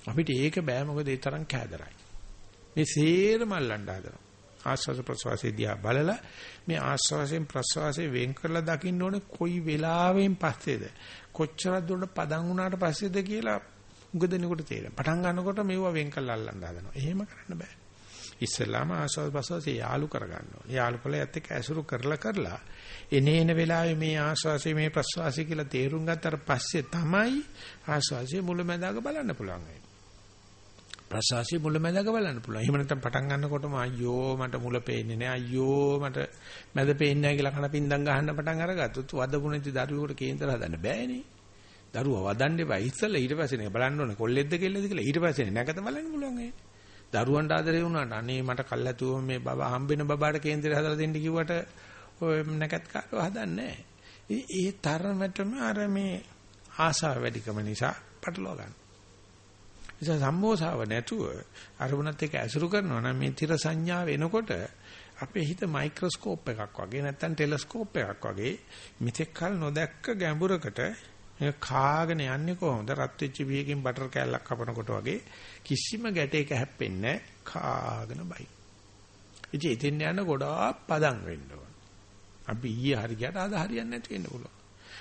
අපිට ඒක බෑ මොකද ඒ තරම් කෑදරයි. මේ සේරම අල්ලන්න හදනවා. ආස්වාද ප්‍රසවාසයේ දිහා බලලා මේ ආස්වාසයෙන් ප්‍රසවාසයෙන් වෙන් කරලා දකින්න ඕනේ කොයි වෙලාවෙන් පස්සේද කොච්චර දුරට පදන් වුණාට පස්සේද කියලා උගදෙනකොට තේරෙනවා. පටන් ගන්නකොට මේවා වෙන් කරලා අල්ලන්න හදනවා. එහෙම කරන්න බෑ. ඉස්සෙල්ලාම ආස්වාද ප්‍රසවාසයේ යාලු කරගන්න ඕනේ. යාලු කළා යත් එක්ක ඇසුරු කරලා කරලා එනේන වෙලාවේ මේ ආස්වාසය මේ ප්‍රසවාසය කියලා තේරුම් ගත්තට පස්සේ තමයි ආස්වාසයේ මුලැමැදාක බලන්න පුළුවන් වෙන්නේ. ප්‍රසවාසයේ මුලැමැදක බලන්න පුළුවන්. එහෙම නැත්නම් පටන් ගන්නකොටම අයියෝ මට මුල පේන්නේ නැහැ. අයියෝ මට මැද පේන්නේ නැහැ කියලා කන පින්දම් ගහන්න පටන් අරගත්තොත් වදපුණේති දරුවෙකුට කේන්දර හදන්න බෑනේ. දරුවා වදන්න එපා. ඉස්සෙල්ලා ඊට පස්සේ නේ බලන්න ඕනේ කොල්ලෙක්ද කෙල්ලෙක්ද කියලා. ඊට පස්සේ නැකත බලන්න පුළුවන් ඒ. දරුවන්ට ආදරේ වුණාට අනේ මට කල්ැතුව මේ බබා හම්බෙන බබාට කේන්දරය හදලා දෙන්න කිව්වට ඔය නැකත් කාරව හදන්නේ නැහැ. ඒ තරමටම අර මේ ආසාව වැඩිකම නිසා පටලවා ගන්න. නිසා සම්මෝසාව නැතුව අරමුණත් එක්ක ඇසුරු කරනවා නම් මේ තිර සංඥාව එනකොට අපේ හිත මයික්‍රොස්කෝප් එකක් වගේ නැත්නම් ටෙලස්කෝප් එකක් වගේ මෙතෙක් කල නොදැක්ක ගැඹුරකට කාගෙන යන්නේ කොහොමද රත් වෙච්ච බියකින් බටර් කෑල්ලක් කපනකොට වගේ කිසිම ගැටයක හැප්පෙන්නේ කාගෙන බයි. ඉතින් එතෙන් යන ගොඩාක් පදම් වෙන්න ඕන. අපි ඊයේ හරි ගියට අද හරියන්නේ නැති වෙන්න පුළුවන්.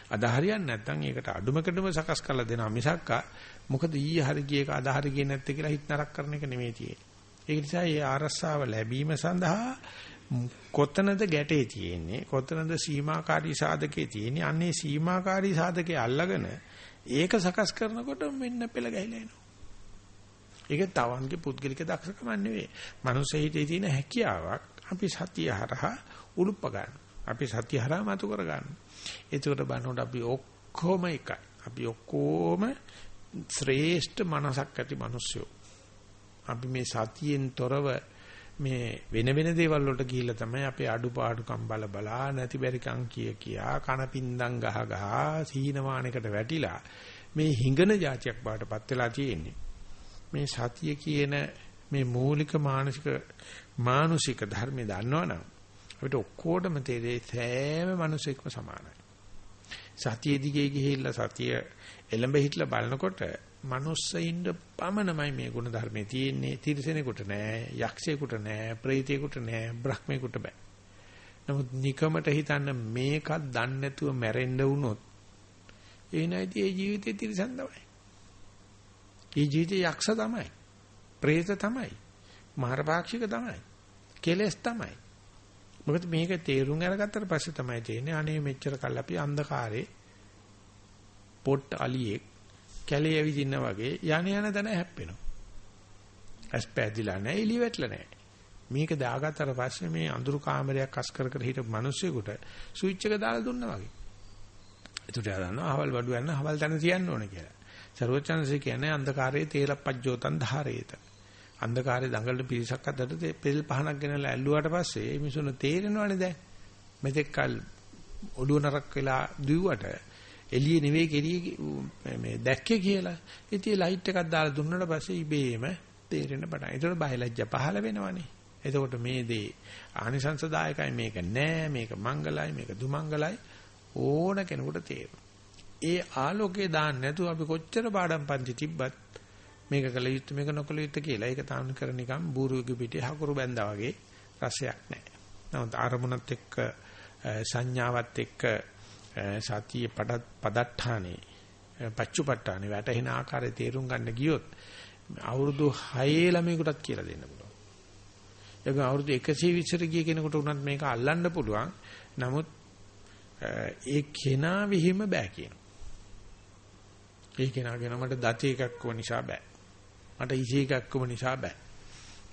අද හරියන්නේ නැත්නම් ඒකට අඩුමකටම සකස් කරලා දෙනවා මිසක්කා මොකද ඊයේ හරි ගියේක අද හරි ගියේ නැත්තේ කියලා හිත නරක කරන එක නෙමෙයි තියෙන්නේ. ඒ නිසා මේ ආරස්සාව ලැබීම සඳහා කොතනද ගැටේ තියෙන්නේ කොතනද සීමාකාරී සාධකේ තියෙන්නේ අන්නේ සීමාකාරී සාධකේ අල්ලගෙන ඒක සකස් කරනකොට මෙන්න පෙළ ගැහිලා එනවා. ඒක තවන්ගේ පුද්ගලික දක්ෂකම නෙවෙයි. මනුස්ස හිතේ තියෙන හැකියාවක් අපි සතිය හරහා උලුප්ප ගන්න. අපි සතිය හරහා මතු කර ගන්න. ඒකට බලනකොට අපි ඔක්කොම එකයි. අපි ඔක්කොම ශ්‍රේෂ්ඨ මනසක් ඇති මිනිස්සු. අපි මේ සතියෙන් තොරව මේ වෙන වෙන දේවල් වලට ගිහිල්ලා තමයි අපේ අඩුපාඩුකම් බල බලා නැති බැරිකම් කිය කියා කනපින්දම් ගහ ගහ සීනමානයකට වැටිලා මේ හිඟන જાතියක් බාටපත් වෙලා තියෙන්නේ. මේ සතිය කියන මේ මූලික මානසික මානුෂික ධර්මය දන්නවනම් අපිට ඔක්කොටම තේරෙයි සෑම මිනිසෙක්ම සමානයි. සතිය දිගේ ගිහිල්ලා සතිය එළඹ හිටලා බලනකොට මනුස්සයින්ද පමණමයි මේ ගුණ ධර්මයේ තියෙන්නේ තිරිසනෙකුට නෑ යක්ෂයෙකුට නෑ ප්‍රේතයෙකුට නෑ බ්‍රහ්මයෙකුට බෑ නමුත් නිකමට හිතන්න මේකක් දන්නේ නැතුව මැරෙන්න වුණොත් ඒ නැති ඒ ජීවිතේ තිරසන් තමයි. ඒ ජීවිතේ යක්ෂ තමයි. പ്രേත තමයි. මාරපාක්ෂික තමයි. කෙලස් තමයි. මොකද මේක තේරුම් අරගත්තට පස්සේ තමයි තේරෙන්නේ අනේ මෙච්චර කල් අපි අන්ධකාරේ පොට් අලියෙක් කැලේ ඇවිදින්න වගේ යන යන දන හැප්පෙනවා. ඇස් පැදිලා නැහැ එළි වැටලා නැහැ. මේක දාගත්තට පස්සේ මේ අඳුරු කාමරයක් අස් කර කර හිටපු මිනිස්සුෙකුට ස්විච් එක දාලා දුන්නා වගේ. එතකොට ආදන්නවා අවල් බඩු යන අවල් තැන තියන්න ඕනේ කියලා. ਸਰවචන්සේ කියන්නේ අන්ධකාරයේ තේලප්පජ්ජෝතන් ධාරේත. අන්ධකාරයේ දඟලන පිරිසක් අතරට පෙල් පහනක් ගෙනලා ඇල්ලුවාට පස්සේ මේ මිනිසුන් තේරෙනවනේ දැන්. මෙතෙක් කල් ඔළුව නරක් වෙලා දුවුවට එළිය නෙවෙයි කෙරිය මේ දැක්කේ කියලා. ඉතින් ලයිට් එකක් දාලා දුන්නාට පස්සේ ඉබේම තේරෙන්න පටන්. ඒතකොට බයලජ්ජ පහළ වෙනවනේ. එතකොට මේ දේ ආනිසංසදායකයි මේක නෑ මේක මංගලයි මේක දුමංගලයි ඕන කෙනෙකුට තේරෙනවා. ඒ ආලෝකේ දාන්න නැතුව අපි කොච්චර පාඩම් පන්ති තිබ්බත් මේක කළ යුත්තේ මේක නොකළ යුත්තේ කියලා ඒක තාම කර නිකන් බූරුවෙකු පිටේ හකුරු බැඳා වගේ රසයක් නැහැ. නමුත් ආරමුණත් එක්ක සංඥාවත් එක්ක සතිය පදට්ඨානේ පච්චුපට්ඨානේ වැටෙන ආකාරය තේරුම් ගන්න ගියොත් අවුරුදු 6 ළමයෙකුටත් කියලා දෙන්න පුළුවන්. ඒක අවුරුදු 120ට ගිය කෙනෙකුට උනත් මේක අල්ලන්න පුළුවන්. නමුත් ඒ කෙනා විහිම බෑ කියන. ඒ කෙනා කියන මට දත එකක් වුණ නිසා බෑ. මට ඉසි එකක් වුණ නිසා බෑ.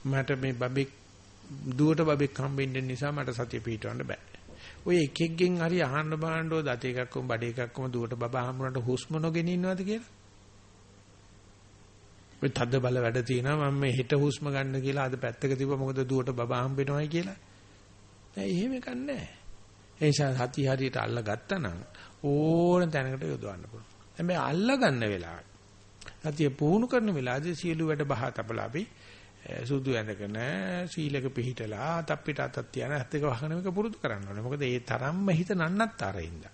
මට මේ බබෙක් දුවට බබෙක් හම්බෙන්න නිසා මට සතිය පිටවන්න බෑ. ඔය එක එකෙන් හරි අහන්න බාන්නෝ දත එකක් වුණ බඩ එකක් වුණ දුවට බබා හම්බුනට හුස්ම නොගෙන ඉන්නවද කියලා? ඔය තද්ද බල වැඩ තියෙනවා මම මේ හෙට හුස්ම ගන්න කියලා අද පැත්තක තිබ්බ මොකද දුවට බබා හම්බෙනවයි කියලා. නෑ එහෙම එකක් නෑ. ඒ නිසා සතිය හරියට අල්ල ගත්තා නම් ඕන තැනකට යොදවන්න පුළුවන්. හැබැයි අල්ල ගන්න වෙලාවට සතිය පුහුණු කරන වෙලාවදී සියලු වැඩ බහ තබලා අපි සුදු ඇඳගෙන සීලක පිළිහිටලා තප්පිට අතක් තියන ඇත්ත එක වහන එක පුරුදු කරන්න ඕනේ. මොකද ඒ තරම්ම හිත නන්නත්තරින්ද.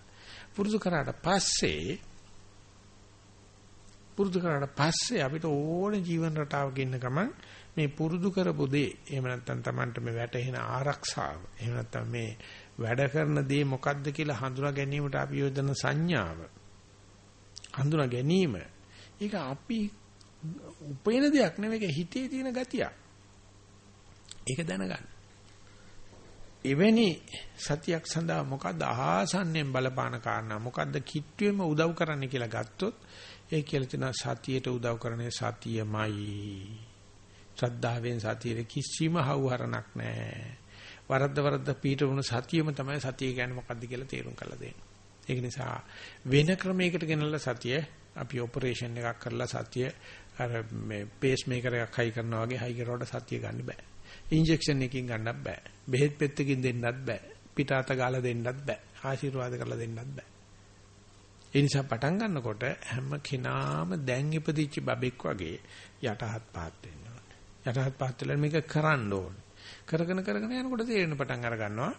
පුරුදු කරාට පස්සේ පුරුදු කරාට පස්සේ අපිට ඕනේ ජීවන රටාවක ඉන්න ගමන් මේ පුරුදු කරපු දේ එහෙම නැත්නම් Tamanට මේ වැටෙන ආරක්ෂාව එහෙම නැත්නම් මේ වැඩ කරන දේ මොකද්ද කියලා හඳුනා ගැනීමට අපි යොදන සංඥාව හඳුනා ගැනීම ඒක අපි උපේන දෙයක් නෙවෙයි හිතේ තියෙන ගතිය. ඒක දැනගන්න. එවැනි සතියක් සඳහා මොකද්ද ආසන්නෙන් බලපාන කාරණා මොකද්ද කිට්ටුවෙම උදව් කරන්න කියලා ගත්තොත් ඒ කියලා තියෙනවා සතියට උදව් කරන්නේ සතියමයි. ශ්‍රද්ධාවෙන් සතියේ කිසිම හවුහරණක් නැහැ. වරද්ද වරද්ද පීඨ වුණ සතියම තමයි සතිය කියන්නේ මොකද්ද කියලා තේරුම් කරලා දෙන්නේ. ඒක නිසා වෙන ක්‍රමයකට ගෙනල්ලා සතිය අපි ඔපරේෂන් එකක් කරලා සතිය අර මේ පේස් මේකර් එකක් හයි කරනවා වගේ හයි කරවට සතිය ගන්න බෑ. ඉන්ජෙක්ෂන් එකකින් ගන්නත් බෑ. බෙහෙත් පෙත්තකින් දෙන්නත් බෑ. පිටාත ගාලා දෙන්නත් බෑ. ආශිර්වාද කරලා දෙන්නත් බෑ. ඒ නිසා පටන් ගන්නකොට හැම කෙනාම දැන් ඉපදිච්ච බබෙක් වගේ යටහත් පහත් වෙන්න ඕනේ. යටහත් පහත් වෙලා මේක කරන්න ඕනේ. කරගෙන කරගෙන යනකොට තේරෙන පටන් අර ගන්නවා.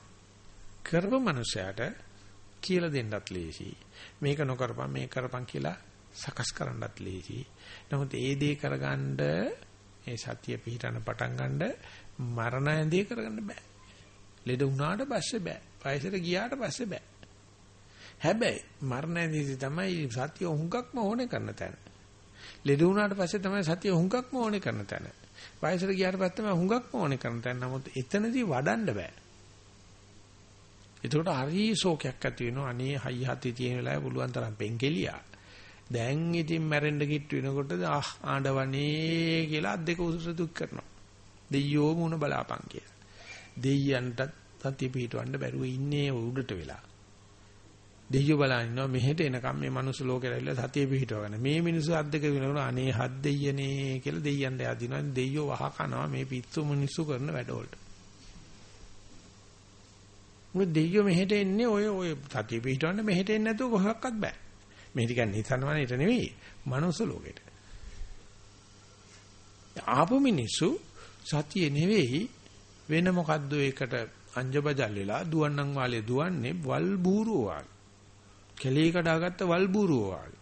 කරපු මනුස්සයාට කියලා දෙන්නත් ලේසි. මේක නොකරපන් මේක කරපන් කියලා සකස් කරන්නත් ලේසි. නමුත් ඒ දේ කරගන්න ඒ සතිය පිහිටන පටන් ගන්න මරණ ඇඳේ කරගන්න බෑ. ලෙඩ වුණාට පස්සේ බෑ. වයසට ගියාට පස්සේ බෑ. හැබැයි මරණයේදී තමයි සතිය හුඟක්ම ඕනේ කරන තැන. ලෙඩ වුණාට පස්සේ තමයි සතිය හුඟක්ම ඕනේ කරන තැන. වයසට ගියාට පස්සේ තමයි හුඟක්ම ඕනේ කරන තැන. නමුත් එතනදී වඩන්න බෑ. එතකොට හරි ශෝකයක් ඇති වෙනවා. අනේ හයි හති තියෙන වෙලාවේ පුළුවන් තරම් පෙන්කෙලියා. දැන් ඉතින් මැරෙන්න කිට්ටු වෙනකොට ආ ආඬවනේ කියලා අත් දෙක උසුස දුක් කරනවා. දෙයියෝ මුණ බලාපන් කියලා. දෙයියන්ට සතිය පිටවන්න බැරුව ඉන්නේ උඩට වෙලා. දෙයියෝ බලන් ඉන්නවා මෙහෙට එනකම් මේ මනුස්ස ලෝකෙට ඇවිල්ලා සතිය පිහිටවගෙන මේ මිනිස්සු අද්දක වෙනකොට අනේ හත් දෙයියනේ කියලා දෙයියන්ට යදිනවා දෙයියෝ වහ කනවා මේ පිස්සු මිනිස්සු කරන වැඩවලට මොකද දෙයියෝ මෙහෙට එන්නේ ඔය ඔය සතිය පිහිටවන්න මෙහෙට එන්නේ නැතුව කොහොක්වත් බෑ මෙහෙට කියන්නේ ඉතනවනේට නෙවෙයි මනුස්ස ලෝකෙට ආපු මිනිස්සු සතිය නෙවෙයි වෙන මොකද්ද ඒකට අංජබජල් වෙලා දුවන්නම් වාලේ දුවන්නේ වල් බූරුවා කැලේ කඩාගත්ත වල් බూరుව වගේ.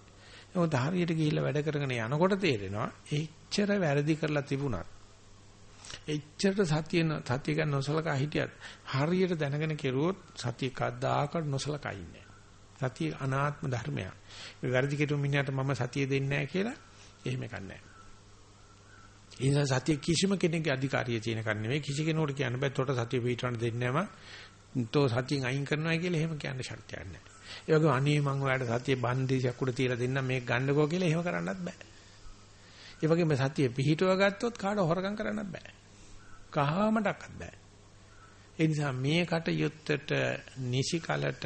නමුත් හරියට ගිහිල්ලා වැඩ කරගෙන යනකොට තේරෙනවා එච්චර වැරදි කරලා තිබුණත් එච්චරට සතිය සතිය ගන්න නොසලකා හිටියත් හරියට දැනගෙන කෙරුවොත් සතිය කද්දාකත් නොසලකා ඉන්නේ. සතිය අනාත්ම ධර්මයක්. මේ වැරදි කෙරුම් මිනිහට මම සතිය දෙන්නේ නැහැ කියලා එහෙම කන්නේ ඒ නිසා සතිය කිසිම කෙනෙකුගේ අධිකාරිය තියෙන කන්නේ නෙවෙයි කිසි කෙනෙකුට කියන්න බෑ තොට සතිය පිටවන්න දෙන්නේ නැම තෝ සතියෙන් අයින් කරනවා කියලා එහෙම කියන්න ශක්තියක් නැහැ. ඒ වගේම අනේ මං ඔයාලට සතිය බන්දියක් උඩ තියලා දෙන්නම් මේක ගන්නකෝ කියලා එහෙම කරන්නත් බෑ. ඒ වගේම සතිය පිහිටව ගත්තොත් කාට හොරගම් කරන්නත් බෑ. කහාමඩක්වත් බෑ. ඒ නිසා මේ කටයුත්තට නිසි කලට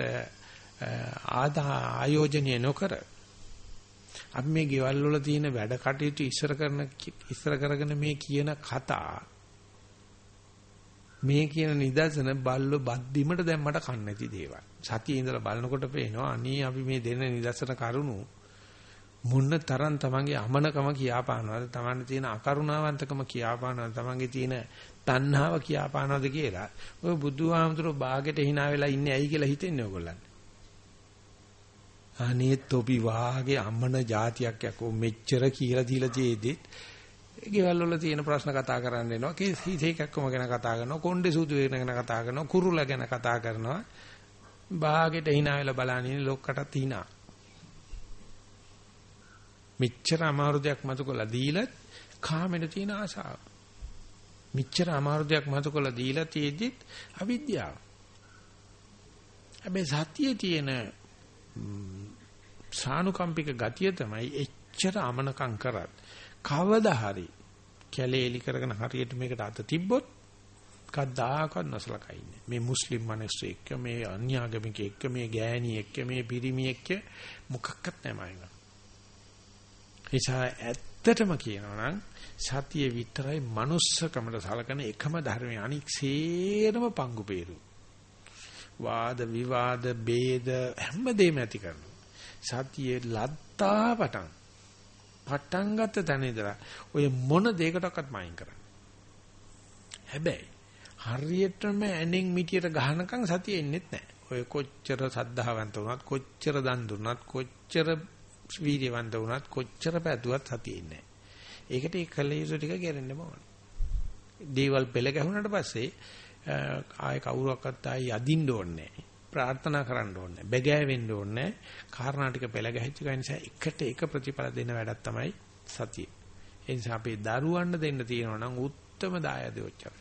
ආදා ආයෝජනය නොකර අපි මේ ගෙවල් වල තියෙන වැඩ කටයුතු ඉස්සර කරන ඉස්සර කරගෙන මේ කියන කතා මේ කියන නිදර්ශන බල්ලෝ බද්දිමට දැම්මට කන්නේ නැති දේවල්. සතියේ ඉඳලා බලනකොට පේනවා අනේ අපි මේ දෙන නිදර්ශන කරුණු මුන්න තරම් තමන්ගේ අමනකම කියාපානවද? තමන්ගේ තියෙන අකරුණාවන්තකම කියාපානවද? තමන්ගේ තියෙන තණ්හාව කියාපානවද කියලා. ඔය බුදුහාමුදුරුවෝ ਬਾගෙට hina වෙලා ඉන්නේ ඇයි කියලා හිතෙන්නේ ඔයගොල්ලන්? අනේ තොපි වාගේ අමන જાතියක් යකෝ මෙච්චර කියලා දීලා තියෙද්දිත් ගෙවල් වල තියෙන ප්‍රශ්න කතා කරන්න එනවා. කේසීසේකක්කම ගැන කතා කරනවා. කොණ්ඩේ සූදු ගැන කතා කරනවා. කුරුල ගැන කතා කරනවා. ਬਾගෙට hina වෙලා බලන්නේ ලොක්කටත් hina. මෙච්චර අමාරු දෙයක් මතු කළා දීලත් කාමෙට තියෙන ආසාව. මෙච්චර අමාරු දෙයක් මතු කළා දීලා තියෙද්දිත් අවිද්‍යාව. හැබැයි සතියේ තියෙන සානුකම්පික ගතිය තමයි එච්චර අමනකම් කරත් කවදා හරි කැලේලි කරගෙන හරියට මේකට අත තිබ්බොත් කද්දාකවත් නොසලකා ඉන්නේ. මේ මුස්ලිම් මිනිස්සු එක්ක මේ අන්‍යාගමික එක්ක මේ ගෑණි එක්ක මේ පිරිමි එක්ක මොකක්වත් නැහැ නිසා ඇත්තටම කියනවා නම් සතිය විතරයි manussකමට සලකන එකම ධර්මය අනික් සේරම පංගු peeru. වාද විවාද ભેද හැමදේම ඇති කරනවා. සතියේ ලත්තා පටන් පටන් ගත්ත තැන ඉඳලා ඔය මොන දෙයකටවත් මයින් කරන්නේ. හැබැයි හරියටම ඇණෙන් මිටියට ගහනකම් සතිය එන්නේ නැහැ. ඔය කොච්චර සද්ධාවන්ත වුණත් කොච්චර දන් දුන්නත් කොච්චර වීර්යවන්ත වුණත් කොච්චර පැදුවත් සතියේ නැහැ. ඒකට ඒ කලේසු ටික ගෙරෙන්නම ඕනේ. දේවල් පෙළ ගැහුණාට පස්සේ ආයේ කවුරක්වත් ආයේ යදින්න ඕනේ ප්‍රාර්ථනා කරන්න ඕනේ බැගෑ වෙන්න ඕනේ කාරණා ටික පෙළ ගැහිච්ච නිසා එකට එක ප්‍රතිඵල දෙන වැඩක් තමයි සතිය. ඒ නිසා අපේ දරුවන්ට දෙන්න තියෙනවා නම් උත්තරම දායදේ ඔච්චර.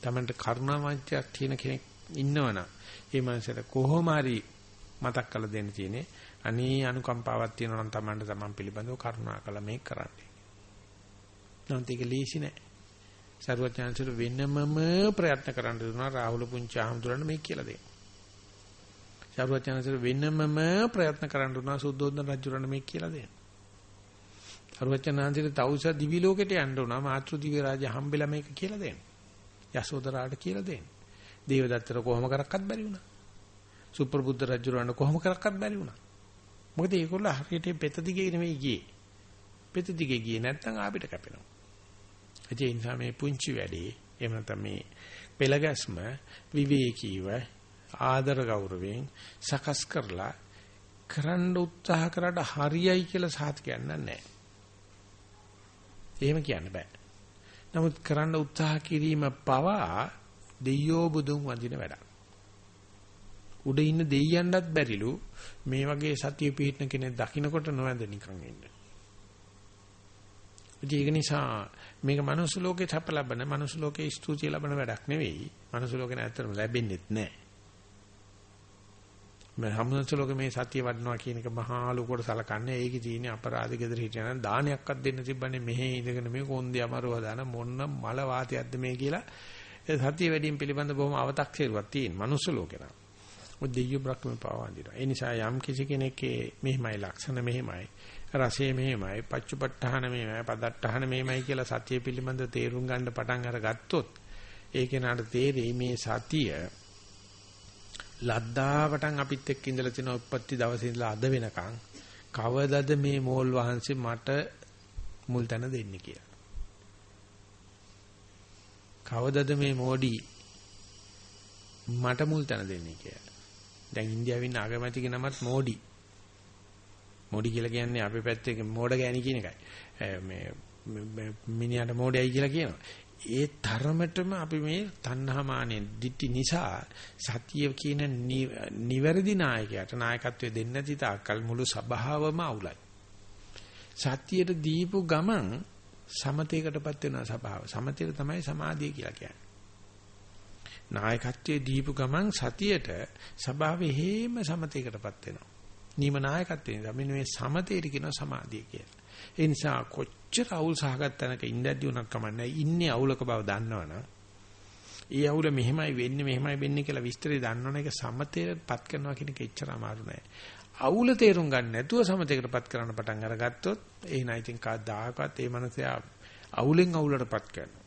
Tamanට කරුණාවන්තයක් කියන කෙනෙක් ඉන්නවනම් ඒ මනසට කොහොම හරි මතක් කරලා දෙන්න තියෙන්නේ අනේ අනුකම්පාවක් තියෙනවා නම් Tamanට Taman පිළිබඳව කරුණා කළා මේක කරන්නේ. නැත්නම් ඒක ලීසි නෑ. සරුවචාන්සර වෙනමම ප්‍රයත්න කරන්න දුන්නා රාහුල පුංචි ආහඳුරන්න මේක කියලා දෙන්න. සරුවචාන්සර වෙනමම ප්‍රයත්න කරන්න දුන්නා සුද්ධෝදන රජුරන්න මේක කියලා දෙන්න. සරුවචාන්සර තවුස දිවි ලෝකෙට යන්න උනා මාතෘ දිව්‍ය රාජ්‍ය හම්බෙලා මේක කියලා දෙන්න. යසෝදරාට කියලා දෙන්න. දේවදත්තට කොහොම කරක්වත් බැරි වුණා. සුප්‍රබුද්ධ රජුරවන්න කොහොම කරක්වත් බැරි වුණා. මොකද ඒගොල්ලෝ හරියට පෙත දිගේ නෙමෙයි ගියේ. පෙත දිගේ ගියේ නැත්නම් ආපිට කැපෙනවා. ඒ නිසා මේ පුංචි වැඩේ එහෙම නැත්නම් මේ පෙළගැස්ම විවේකීව ආදර ගෞරවයෙන් සකස් කරලා කරන්න උත්සාහ කරාට හරියයි කියලා සාත් කියන්න නැහැ. එහෙම කියන්න බෑ. නමුත් කරන්න උත්සාහ කිරීම පවා දෙයියෝ බුදුන් වඳින වැඩක්. උඩ ඉන්න දෙයියන්වත් බැරිලු මේ වගේ සතිය පිහිටන කෙනෙක් දකින්නකොට නොවැඳ නිකන් ඉන්න. ඒක නිසා මේක මනුස්ස ලෝකේ තප ලබන මනුස්ස ලෝකේ ස්තුතිය ලබන වැඩක් නෙවෙයි. මනුස්ස ලෝකේ නැත්තටම ලැබෙන්නේත් නැහැ. මේ මනුස්ස ලෝකේ මේ සතිය වඩනවා කියන එක මහා ලෝකවට සලකන්නේ ඒකේ තියෙන අපරාධ gedර හිටියනම් දානයක්වත් දෙන්න තිබ්බනේ මෙහෙ ඉඳගෙන මේ කොන්දේ අමාරුව දාන මොන්න මල වාතයක්ද මේ කියලා සතිය වැඩිම පිළිබඳ බොහොම අව탁සේරුවක් තියෙන මනුස්ස ලෝකේ නම්. ඔය දෙයියෝ බ්‍රහ්ම පාවන්දිනවා. ඒ නිසා යම් කිසි කෙනෙක්ගේ මෙහිමයි ලක්ෂණ මෙහිමයි රසය මෙහිමයි පච්චුපට්ඨාන මෙහිමයි පදට්ඨාන මෙහිමයි කියලා සතිය පිළිබඳ තේරුම් ගන්න පටන් අරගත්තොත් ඒ කෙනාට තේරෙයි මේ සතිය ලද්දාවටන් අපිත් එක්ක ඉඳලා තියෙන උප්පත්ති දවසේ ඉඳලා අද වෙනකන් කවදද මේ මෝල් වහන්සේ මට මුල් තැන දෙන්නේ කියලා. කවදද මේ මෝඩි මට මුල් තැන දෙන්නේ කියලා. දැන් ඉන්දියාවේ ඉන්න අගමැතිගේ නමත් මෝඩි. මෝඩි කියලා කියන්නේ අපේ පැත්තේ මෝඩ ගෑණි කියන එකයි. මේ මිනිහට මෝඩයයි කියලා කියනවා. ඒ තරමටම අපි මේ තණ්හාමානෙන් දිටි නිසා සතිය කියන නිවැරදි නායකයාට නායකත්වය දෙන්නේ නැති තාක්කල් මුළු සභාවම අවුලයි. සතියට දීපු ගමන් සමතේකටපත් වෙන සභාව. සමතේට තමයි සමාධිය කියලා කියන්නේ. නායකත්වයේ දීපු ගමන් සතියට සභාවේ හේම සමතේකටපත් වෙනවා. නීම නායකත්වයෙන් තමයි මේ සමතේට කියන සමාධිය කියලා. ඒ නිසා කොච්චර අවුල් සහගත තැනක ඉඳද්දී උනක් කමන්නේ ඉන්නේ අවුලක බව දන්නවනම් ඒ අවුල මෙහෙමයි වෙන්නේ මෙහෙමයි වෙන්නේ කියලා විස්තරය දන්නවනේ ඒක සමතේටපත් කරනවා කියන එක එච්චර අමාරු නෑ. අවුල තේරුම් ගන්න නැතුව සමතේකටපත් කරන්න පටන් අරගත්තොත් එහෙනම් ඉතින් කවදාකවත් ඒ මනසයා අවුලෙන් අවුලටපත් කරනවා.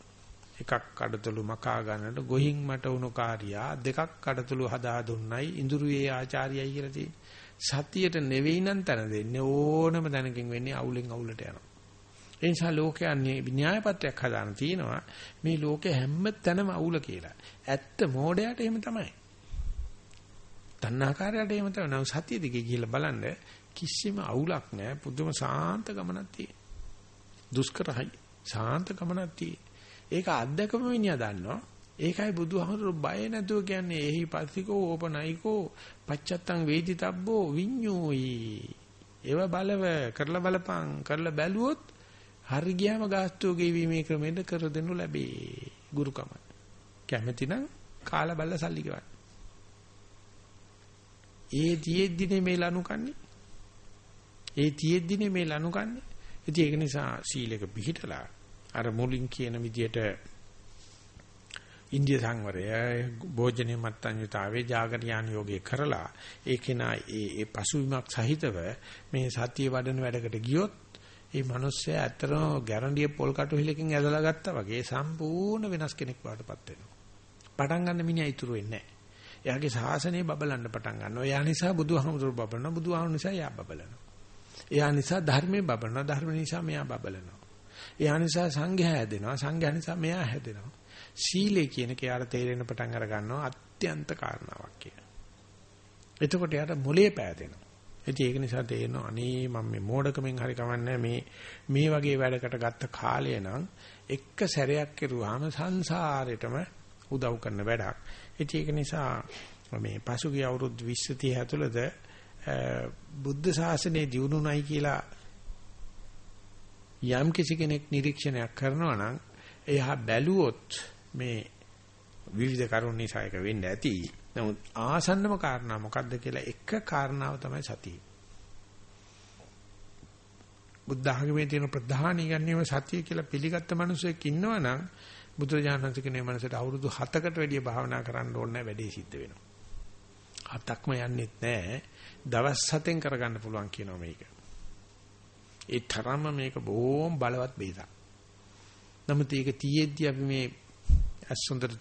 එකක් කඩතුළු මකා ගන්නට ගොහින් මට උණු කාර්යා දෙකක් කඩතුළු හදා දුන්නයි ඉඳුරුවේ ආචාර්යයි කියලා තියෙන්නේ. සතියට නෙවෙයි නම් තන දෙන්නේ ඕනම තැනකින් වෙන්නේ අවුලෙන් අවුලට යනවා. ඒ නිසා ලෝකයා න්‍යායපත්‍යක් හදාන තියෙනවා මේ ලෝකේ හැම තැනම අවුල කියලා. ඇත්ත මෝඩයට එහෙම තමයි. තණ්හාකාරයට එහෙම තමයි. නම් සතිය දිගේ ගිහිල්ලා බලන්න කිසිම අවුලක් නැහැ. පුදුම සාන්ත ගමනක් තියෙන. දුෂ්කරයි. සාන්ත ගමනක් තියෙන. ඒක අත්දකම මිනිහා දන්නවා. ඒකයි බුදුහමර බය නැතුව කියන්නේ. එහි පස්සිකෝ ඕපනයිකෝ පච්චත්තං වේදිතබ්බෝ විඤ්ඤෝයි. ඒව බලව කරලා බලපං. කරලා බැලුවොත් හරි ගියාම ගාස්තුව ගෙවීමේ ක්‍රමෙන්ද කර දෙනු ලැබේ. ගුරුකම. කැමැති නම් කාලා බල්ල සල්ලි ගෙවන්න. ඒ තියෙද්දිනේ මේ ලනු කන්නේ ඒ තියෙද්දිනේ මේ ලනු කන්නේ ඉතින් ඒක නිසා සීලක පිළිහිටලා අර මුලින් කියන විදියට ඉන්දිය සංවරය භෝජනයේ මත්ඤ්‍යතාවේ జాగරියාන යෝගය කරලා ඒ කෙනා ඒ ඒ පසුවිමක් සහිතව මේ සතිය වඩන වැඩකට ගියොත් ඒ මිනිස්සයා ඇත්තටම ගැරන්ඩිය පොල් කටු හිලකින් ඇදලා ගත්තා වගේ සම්පූර්ණ වෙනස් කෙනෙක් වඩටපත් වෙනවා. පටන් ගන්න මිනිහා ඉතුරු වෙන්නේ නැහැ. එයාගේ ශාසනය බබලන්න පටන් ගන්නවා. එයා නිසා බුදුහාමුදුරු බබලනවා. බුදුහාමුදුරු නිසා එයා බබලනවා. එයා නිසා ධර්මයේ බබලනවා. ධර්ම නිසා මෙයා බබලනවා. එයා නිසා සංඝයා හැදෙනවා. සංඝයා නිසා මෙයා හැදෙනවා. සීලය කියන කයාට තේරෙන පටන් අර ගන්නවා අත්‍යන්ත කාරණාවක් කියලා. එතකොට යාට මොලේ පෑදෙනවා. ඉතින් ඒක නිසා තේරෙනවා අනේ මම මේ මෝඩකමෙන් හරි කමන්නේ මේ මේ වගේ වැඩකට ගත්ත කාලය නම් එක සැරයක් කෙරුවාම සංසාරෙටම උදව් කරන වැඩක්. ඉතින් ඒක නිසා මේ පසුගිය අවුරුදු 20 30 ඇතුළත බුද්ධ ශාසනය දියුණුවයි කියලා යම් කිසි කෙනෙක් නිරීක්ෂණයක් කරනවා නම් එයා බැලුවොත් මේ විවිධ කරුණ නිසා එක වෙන්න ඇති. නමුත් ආසන්නම කාරණා මොකද්ද කියලා එක කාරණාව තමයි සතිය. බුද්ධ ආගමේ තියෙන ප්‍රධාන ඉගැන්වීම සතිය කියලා පිළිගත්ත මිනිසෙක් ඉන්නවනම් බුදුරජාණන් කියන මනසට අවුරුදු 7කට වැඩිය භාවනා කරන්න ඕනේ වැඩේ සිද්ධ වෙනවා. හතක්ම යන්නෙත් නැහැ. දවස් 7ෙන් කරගන්න පුළුවන් කියනවා මේක. ඒ තරම මේක බොහොම බලවත් බේසක්. නමුත් ඒක තියෙද්දි අපි මේ ඇස්සොන්දර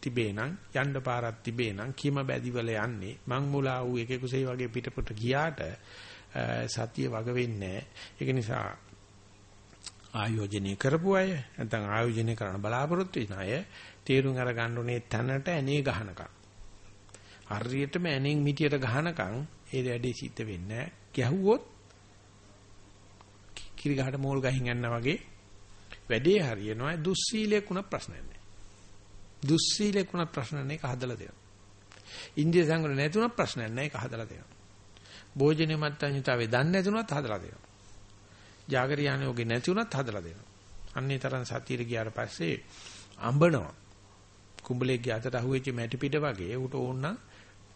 තිබේ නම් යන්න පාරක් තිබේ නම් කීම බැදිවල යන්නේ මං මුලා වූ එකෙකුසේ වගේ පිටපොට ගියාට සතිය වග වෙන්නේ ඒක නිසා ආයෝජනය කරපු අය නැත්නම් ආයෝජනය කරන්න බලාපොරොත්තු වෙන අය තීරුම් අර ගන්න ඕනේ තැනට ඇනේ ගහනකම්. හරියටම ඇනෙන් මිටියට ගහනකම් ඒ වැඩේ සිද්ධ වෙන්නේ ගැහුවොත් කිරි ගහට මෝල් ගහින් යනවා වගේ වැඩේ හරියනවා. දුස්සීලයක් උන ප්‍රශ්නයක් දුස්සීලෙක් වුණත් ප්‍රශ්න නැහැ ඒක හදලා දෙනවා. ඉන්දිය සංගර නැතුණත් ප්‍රශ්නයක් නැහැ ඒක හදලා දෙනවා. භෝජනේ මත්ඤ්‍යතාවේ දන්නේ නැතුණත් හදලා දෙනවා. జాగරියාන යෝගේ නැතුණත් හදලා දෙනවා. අන්නේ තරම් සතියේ ගියාට පස්සේ අඹනවා. කුඹලේ ගියතට අහුවෙච්ච මැටි පිට වගේ උට ඕන්න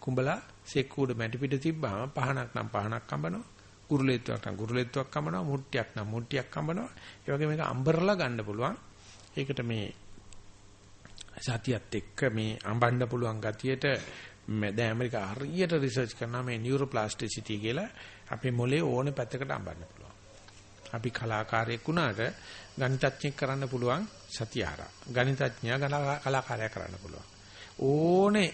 කුඹලා සෙක්කුඩ මැටි පිට තිබ්බාම පහනක් නම් පහනක් අඹනවා. කුරුලෙත්වක් නම් කුරුලෙත්වක් අඹනවා. මුට්ටියක් නම් මුට්ටියක් අඹනවා. ඒ වගේ මේක අඹරලා ගන්න පුළුවන්. ඒකට මේ සතියත් එක්ක මේ අඹන්න පුළුවන් ගතියට දැන් ඇමරිකා හරියට රිසර්ච් කරනවා මේ නියුරෝප්ලාස්ටිසිටි කියලා අපේ මොලේ ඕනේ පැත්තකට අඹන්න පුළුවන්. අපි කලාකාරයෙක් වුණාට ගණිතඥයෙක් කරන්න පුළුවන් සතිය ආරා. ගණිතඥයා කලාකාරයා කරන්න පුළුවන්. ඕනේ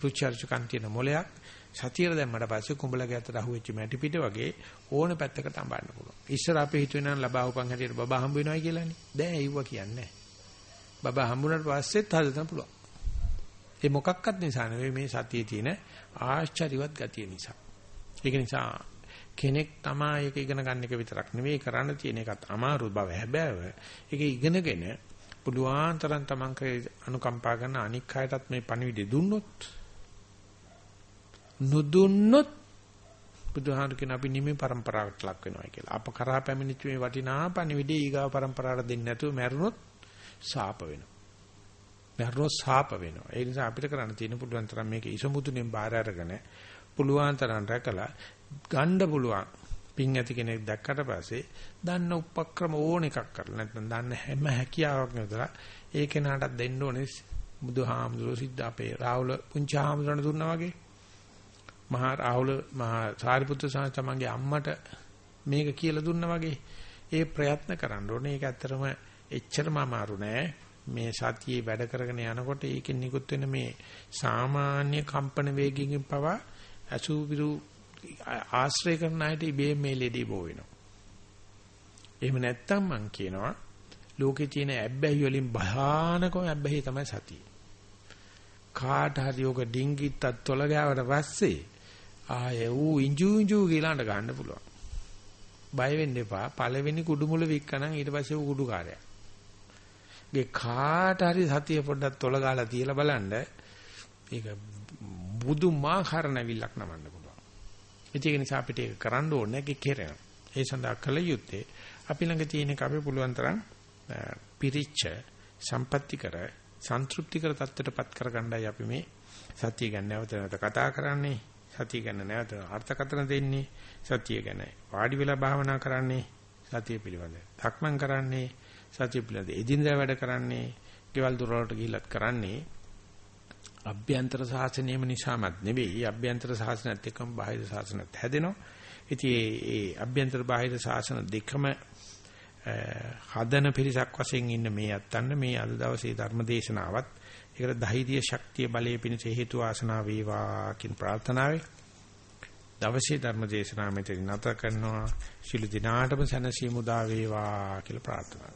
රුචර්චකන් තියෙන මොලයක් සතියේ දැම්මට පස්සේ කුඹලගේ අතට අහුවෙච්ච මැටි පිට වගේ ඕනේ පැත්තකට අඹන්න පුළුවන්. ඉස්සර අපි හිතුවේ නම් ලබා උපන් හැටියට බබා හම්බ වෙනවයි කියලානේ. දැන් ඒව කියන්නේ නැහැ. බබා හම්බුනට පස්සෙත් හදන්න පුළුවන්. ඒ මොකක්වත් නිසා නෙවෙයි මේ සතියේ තියෙන ආශ්චර්යවත් ගතිය නිසා. ඒක නිසා කෙනෙක් තමා ඒක ඉගෙන ගන්න එක විතරක් නෙවෙයි කරන්න තියෙන එකත් අමාරු බව හැබෑව. ඒක ඉගෙනගෙන පුළුවන් තරම් තමන් කරේ අනුකම්පා කරන අනික් අයටත් මේ පණිවිඩය දුන්නොත් නොදුන්නොත් බුදුහාමුදුර කියන අපි නිමේ પરම්පරාවට ලක් වෙනවා කියලා. අප කරා පැමිණිච්ච මේ වටිනා පණිවිඩය ඊගාව પરම්පරාවට දෙන්නේ නැතුව මැරුණොත් ශාප වෙනවා. මැරුණොත් ශාප වෙනවා. ඒ නිසා අපිට කරන්න තියෙන පුළුවන් තරම් මේක ඉසමුතුනෙන් බාර අරගෙන පුළුවන් තරම් රැකලා ගන්න පුළුවන්. පින් ඇති කෙනෙක් දැක්කට පස්සේ දන්න උපක්‍රම ඕන එකක් කරලා නැත්නම් දන්න හැම හැකියාවක්ම යොදලා ඒ කෙනාටත් දෙන්න ඕනේ බුදුහාමුදුරුවෝ සිද්ධ අපේ රාහුල පුංචි හාමුදුරණ දුන්නා වගේ මහා රාහුල මහා සාරිපුත්‍ර සාමගේ අම්මට මේක කියලා දුන්නා වගේ ඒ ප්‍රයත්න කරන්න ඕනේ ඒක ඇත්තරම එච්චරම අමාරු නෑ මේ සතියේ වැඩ කරගෙන යනකොට ඒකෙන් නිකුත් වෙන මේ සාමාන්‍ය කම්පන වේගයෙන් පවා අසුවිරු ආශ්‍රය කරන අයට ඉබේම මේ ලෙඩේ බෝ වෙනවා. එහෙම නැත්තම් මං කියනවා ලෝකේ තියෙන ඇබ්බැහි වලින් භයානකම ඇබ්බැහි තමයි සතිය. කාට හරි ඔක ඩිංගිත්තත් තොල ගාවට පස්සේ ආයේ ඌ ඉංජු ඉංජු කියලා අඬ ගන්න පුළුවන්. බය වෙන්න එපා. පළවෙනි කුඩුමුල වික්කනම් ඊට පස්සේ ඌ කුඩුකාරයා. ගේ කාට හරි සතිය පොඩ්ඩක් තොල ගාලා තියලා බලන්න ඒක බුදුමාහාර නැවිලක් නමන්න පුළුවන්. ඒක නිසා අපිට ඒක කරන්න ඕනේ ඒක කෙරෙන. ඒ සඳහා කළ යුත්තේ අපි ළඟ තියෙන එක අපි පුළුවන් තරම් පිරිච්ච සම්පත්‍ති කර සන්තුෂ්ටි කර தත්ත්වයටපත් කරගන්නයි අපි මේ සතිය ගැන නැවත නැවත කතා කරන්නේ. සතිය ගැන නැවත අර්ථකථන දෙන්නේ. සතිය ගැන වාඩි වෙලා භාවනා කරන්නේ. සතිය පිළිබඳ. ධක්මං කරන්නේ. සතිය පිළිබඳ එදිනදා වැඩ කරන්නේ. ගෙවල් දොරවලට ගිහිල්ලත් කරන්නේ. අභ්‍යන්තර සාසනයම නිසාමත් නෙවෙයි අභ්‍යන්තර සාසනයත් එක්කම බාහිර සාසනයත් හැදෙනවා. ඉතින් ඒ අභ්‍යන්තර බාහිර සාසන දෙකම හදන පිරිසක් වශයෙන් ඉන්න මේ අත්තන්න මේ අද දවසේ ධර්ම දේශනාවත් ඒකට ධෛර්ය ශක්තිය බලය පිණිස හේතු ආසනාව වේවා කියන ප්‍රාර්ථනාවයි. දවසේ ධර්ම දේශනාව මෙතන නැත කරනවා. ශිළු දිනාටම සැනසීම උදා වේවා කියලා ප්‍රාර්ථනා